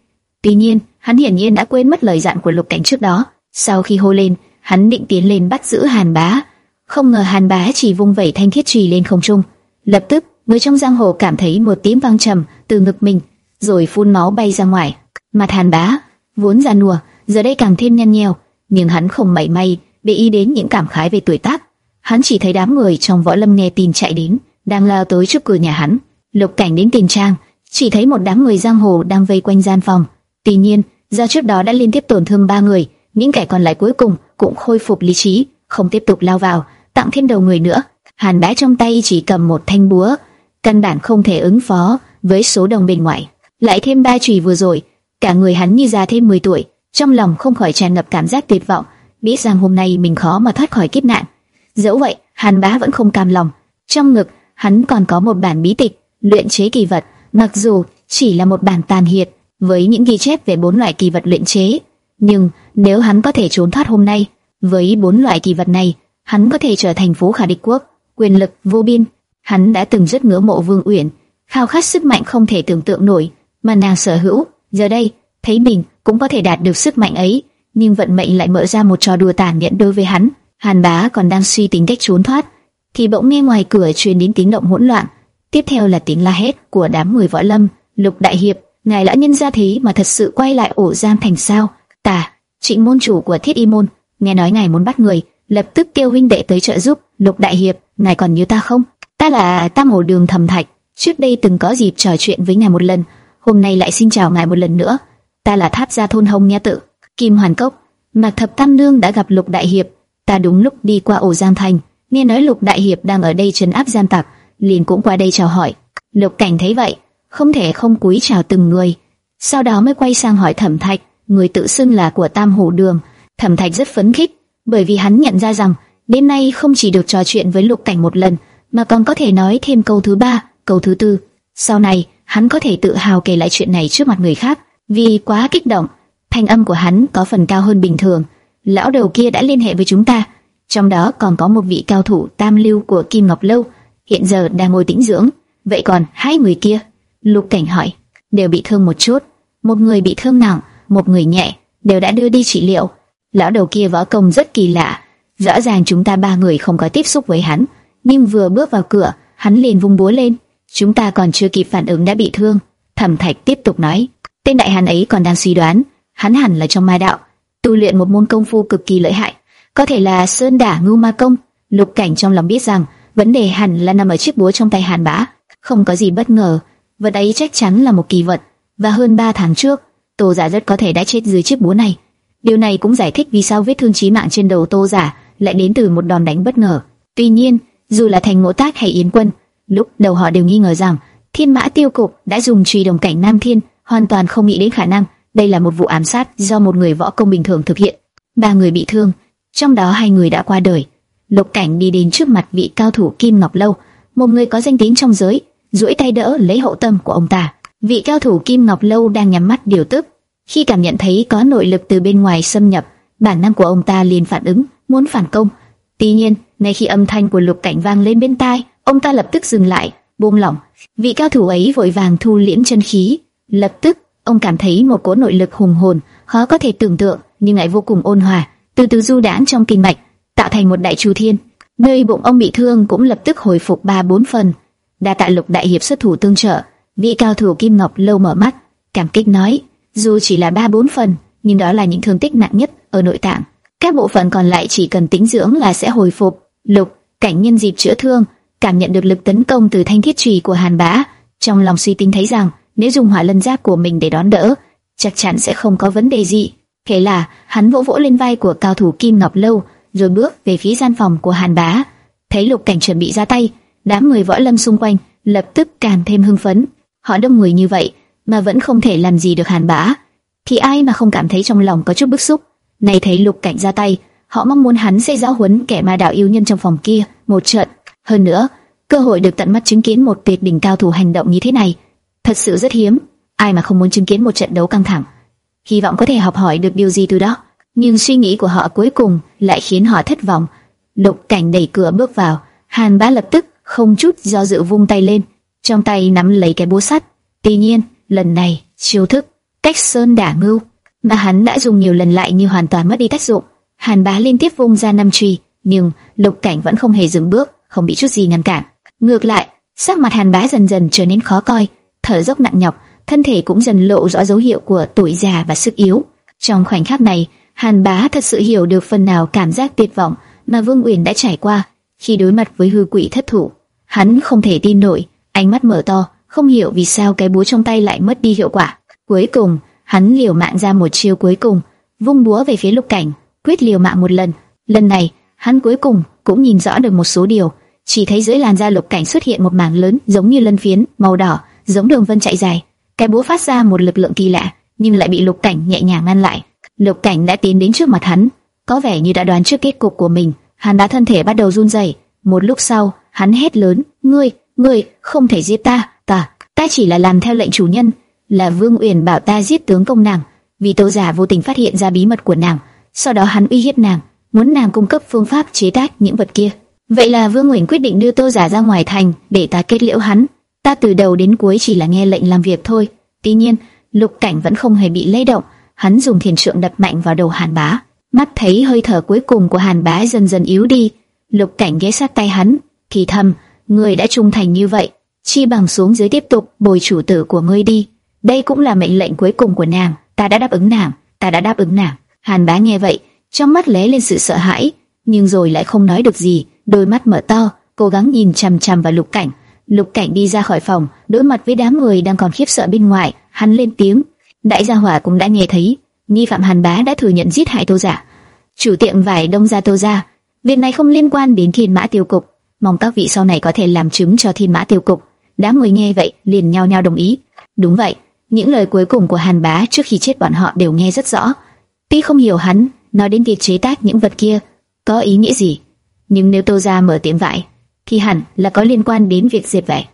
Tuy nhiên, hắn hiển nhiên đã quên mất lời dặn của Lục Cảnh trước đó. Sau khi hô lên, hắn định tiến lên bắt giữ Hàn Bá, không ngờ Hàn Bá chỉ vung vẩy thanh thiết chùy lên không trung. Lập tức, người trong giang hồ cảm thấy một tiếng vang trầm từ ngực mình, rồi phun máu bay ra ngoài. Mặt Hàn Bá vốn già nua, giờ đây càng thêm nhăn nheo, nhưng hắn không mảy may để ý đến những cảm khái về tuổi tác. Hắn chỉ thấy đám người trong võ lâm nghe tin chạy đến, đang lao tới trước cửa nhà hắn. Lục Cảnh đến tiền trang, chỉ thấy một đám người giang hồ đang vây quanh gian phòng. Tuy nhiên, do trước đó đã liên tiếp tổn thương ba người, những kẻ còn lại cuối cùng cũng khôi phục lý trí, không tiếp tục lao vào, tặng thêm đầu người nữa. Hàn Bá trong tay chỉ cầm một thanh búa, căn bản không thể ứng phó với số đồng bên ngoài. Lại thêm ba chùy vừa rồi, cả người hắn như già thêm 10 tuổi, trong lòng không khỏi tràn ngập cảm giác tuyệt vọng, biết rằng hôm nay mình khó mà thoát khỏi kiếp nạn. Dẫu vậy, Hàn Bá vẫn không cam lòng. Trong ngực, hắn còn có một bản bí tịch luyện chế kỳ vật, mặc dù chỉ là một bản tàn hiệt với những ghi chép về bốn loại kỳ vật luyện chế, nhưng nếu hắn có thể trốn thoát hôm nay, với bốn loại kỳ vật này, hắn có thể trở thành phú khả địch quốc, quyền lực vô biên. Hắn đã từng rất ngưỡng mộ Vương Uyển, khao khát sức mạnh không thể tưởng tượng nổi mà nàng sở hữu. Giờ đây, thấy mình cũng có thể đạt được sức mạnh ấy, nhưng vận mệnh lại mở ra một trò đùa tàn nhẫn đối với hắn. Hàn Bá còn đang suy tính cách trốn thoát, thì bỗng nghe ngoài cửa truyền đến tiếng động hỗn loạn. Tiếp theo là tiếng la hét của đám người võ lâm. Lục Đại Hiệp, ngài lão nhân gia thế mà thật sự quay lại ổ giam thành sao? Tả, trịnh môn chủ của Thiết Y môn, nghe nói ngài muốn bắt người, lập tức kêu huynh đệ tới trợ giúp. Lục đại hiệp, ngài còn nhớ ta không? Ta là Tam Hồ Đường Thẩm Thạch, trước đây từng có dịp trò chuyện với ngài một lần, hôm nay lại xin chào ngài một lần nữa. Ta là Tháp gia thôn Hồng Nha tự, Kim Hoàn Cốc. Mạc Thập Tam Nương đã gặp Lục đại hiệp, ta đúng lúc đi qua ổ Giang Thành, nghe nói Lục đại hiệp đang ở đây trấn áp gian tặc, liền cũng qua đây chào hỏi. Lục Cảnh thấy vậy, không thể không cúi chào từng người, sau đó mới quay sang hỏi Thẩm Thạch, người tự xưng là của Tam Hổ Đường. Thẩm Thạch rất phấn khích, bởi vì hắn nhận ra rằng đêm nay không chỉ được trò chuyện với Lục Cảnh một lần, mà còn có thể nói thêm câu thứ ba, câu thứ tư. Sau này, hắn có thể tự hào kể lại chuyện này trước mặt người khác, vì quá kích động, thanh âm của hắn có phần cao hơn bình thường. Lão đầu kia đã liên hệ với chúng ta, trong đó còn có một vị cao thủ tam lưu của Kim Ngọc Lâu, hiện giờ đang ngồi tĩnh dưỡng. Vậy còn hai người kia? Lục Cảnh hỏi. Đều bị thương một chút, một người bị thương nặng, một người nhẹ, đều đã đưa đi trị liệu. Lão đầu kia võ công rất kỳ lạ, rõ ràng chúng ta ba người không có tiếp xúc với hắn, nhưng vừa bước vào cửa, hắn liền vung búa lên. Chúng ta còn chưa kịp phản ứng đã bị thương. Thẩm Thạch tiếp tục nói, tên đại hàn ấy còn đang suy đoán, hắn hẳn là trong ma đạo, tu luyện một môn công phu cực kỳ lợi hại, có thể là sơn đả ngưu ma công. Lục Cảnh trong lòng biết rằng vấn đề hẳn là nằm ở chiếc búa trong tay Hàn Bá, không có gì bất ngờ, vật ấy chắc chắn là một kỳ vật. Và hơn 3 tháng trước, Tô Giả rất có thể đã chết dưới chiếc búa này. Điều này cũng giải thích vì sao vết thương chí mạng trên đầu Tô Giả lại đến từ một đòn đánh bất ngờ. Tuy nhiên, dù là Thành Ngộ Tác hay Yến Quân, lúc đầu họ đều nghi ngờ rằng Thiên Mã Tiêu Cục đã dùng truy đồng cảnh Nam Thiên, hoàn toàn không nghĩ đến khả năng đây là một vụ ám sát do một người võ công bình thường thực hiện. Ba người bị thương, trong đó hai người đã qua đời. Lục Cảnh đi đến trước mặt vị cao thủ Kim Ngọc Lâu, một người có danh tiếng trong giới, duỗi tay đỡ lấy hậu tâm của ông ta. Vị cao thủ Kim Ngọc Lâu đang nhắm mắt điều tức, khi cảm nhận thấy có nội lực từ bên ngoài xâm nhập, bản năng của ông ta liền phản ứng, muốn phản công. Tuy nhiên, ngay khi âm thanh của Lục Cảnh vang lên bên tai, ông ta lập tức dừng lại, buông lỏng. Vị cao thủ ấy vội vàng thu liễm chân khí, lập tức ông cảm thấy một cỗ nội lực hùng hồn, khó có thể tưởng tượng, nhưng lại vô cùng ôn hòa, từ từ du đãng trong kinh mạch, tạo thành một đại chu thiên. Nơi bụng ông bị thương cũng lập tức hồi phục ba bốn phần. Đa tạ Lục đại hiệp xuất thủ tương trợ, vị cao thủ Kim Ngọc lâu mở mắt, cảm kích nói, dù chỉ là ba bốn phần, nhưng đó là những thương tích nặng nhất ở nội tạng. Các bộ phận còn lại chỉ cần tĩnh dưỡng là sẽ hồi phục. Lục, cảnh nhân dịp chữa thương, cảm nhận được lực tấn công từ thanh thiết trì của Hàn Bá, trong lòng suy tính thấy rằng nếu dùng hỏa lân giáp của mình để đón đỡ, chắc chắn sẽ không có vấn đề gì. Thế là hắn vỗ vỗ lên vai của cao thủ Kim Ngọc Lâu, rồi bước về phía gian phòng của Hàn Bá. Thấy Lục Cảnh chuẩn bị ra tay, đám người võ lâm xung quanh lập tức càng thêm hưng phấn. Họ đông người như vậy mà vẫn không thể làm gì được Hàn Bá, thì ai mà không cảm thấy trong lòng có chút bức xúc. Này thấy Lục Cảnh ra tay, họ mong muốn hắn sẽ giáo huấn kẻ ma đạo yêu nhân trong phòng kia một trận. Hơn nữa, cơ hội được tận mắt chứng kiến một tuyệt đỉnh cao thủ hành động như thế này, thật sự rất hiếm. Ai mà không muốn chứng kiến một trận đấu căng thẳng, hy vọng có thể học hỏi được điều gì từ đó. Nhưng suy nghĩ của họ cuối cùng lại khiến họ thất vọng. Lục Cảnh đẩy cửa bước vào, Hàn Bá lập tức không chút do dự vung tay lên, trong tay nắm lấy cái búa sắt. Tuy nhiên, lần này chiêu thức cách sơn đả ngưu mà hắn đã dùng nhiều lần lại như hoàn toàn mất đi tác dụng. Hàn Bá liên tiếp vung ra năm chùy, nhưng Lục Cảnh vẫn không hề dừng bước, không bị chút gì ngăn cản. Ngược lại, sắc mặt Hàn Bá dần dần trở nên khó coi, thở dốc nặng nhọc, thân thể cũng dần lộ rõ dấu hiệu của tuổi già và sức yếu. Trong khoảnh khắc này, Hàn Bá thật sự hiểu được phần nào cảm giác tuyệt vọng mà Vương Uyển đã trải qua khi đối mặt với hư quỷ thất thủ. Hắn không thể tin nổi, ánh mắt mở to, không hiểu vì sao cái búa trong tay lại mất đi hiệu quả. Cuối cùng, hắn liều mạng ra một chiêu cuối cùng, vung búa về phía Lục Cảnh, quyết liều mạng một lần. Lần này, hắn cuối cùng cũng nhìn rõ được một số điều, chỉ thấy dưới làn da Lục Cảnh xuất hiện một mảng lớn giống như lân phiến màu đỏ, giống đường vân chạy dài. Cái búa phát ra một lực lượng kỳ lạ, nhưng lại bị Lục Cảnh nhẹ nhàng ngăn lại. Lục Cảnh đã tiến đến trước mặt hắn, có vẻ như đã đoán trước kết cục của mình. Hắn đã thân thể bắt đầu run rẩy. Một lúc sau, hắn hét lớn: "Ngươi, ngươi không thể giết ta, ta, ta chỉ là làm theo lệnh chủ nhân." Là Vương Uyển bảo ta giết tướng công nàng, vì Tô giả vô tình phát hiện ra bí mật của nàng, sau đó hắn uy hiếp nàng, muốn nàng cung cấp phương pháp chế tác những vật kia. Vậy là Vương Uyển quyết định đưa Tô giả ra ngoài thành để ta kết liễu hắn. Ta từ đầu đến cuối chỉ là nghe lệnh làm việc thôi. Tuy nhiên, Lục Cảnh vẫn không hề bị lay động, hắn dùng thiền trượng đập mạnh vào đầu Hàn Bá. Mắt thấy hơi thở cuối cùng của Hàn Bá dần dần yếu đi, Lục Cảnh ghé sát tay hắn, thì thầm, người đã trung thành như vậy, chi bằng xuống dưới tiếp tục bồi chủ tử của ngươi đi. Đây cũng là mệnh lệnh cuối cùng của nàng, ta đã đáp ứng nàng, ta đã đáp ứng nàng. Hàn Bá nghe vậy, trong mắt lóe lên sự sợ hãi, nhưng rồi lại không nói được gì, đôi mắt mở to, cố gắng nhìn chằm chằm vào Lục Cảnh. Lục Cảnh đi ra khỏi phòng, đối mặt với đám người đang còn khiếp sợ bên ngoài, hắn lên tiếng. Đại gia hỏa cũng đã nghe thấy, nghi phạm Hàn Bá đã thừa nhận giết hại Tô Giả. Chủ tiệm vải Đông Gia Tô Gia Việc này không liên quan đến Thiên Mã Tiêu Cục, mong các vị sau này có thể làm chứng cho Thiên Mã Tiêu Cục. Đám người nghe vậy liền nhao nhao đồng ý. Đúng vậy, những lời cuối cùng của Hàn Bá trước khi chết bọn họ đều nghe rất rõ. Tuy không hiểu hắn nói đến việc chế tác những vật kia có ý nghĩa gì, nhưng nếu Tô gia mở tiệm vải, thì hẳn là có liên quan đến việc dệt vải.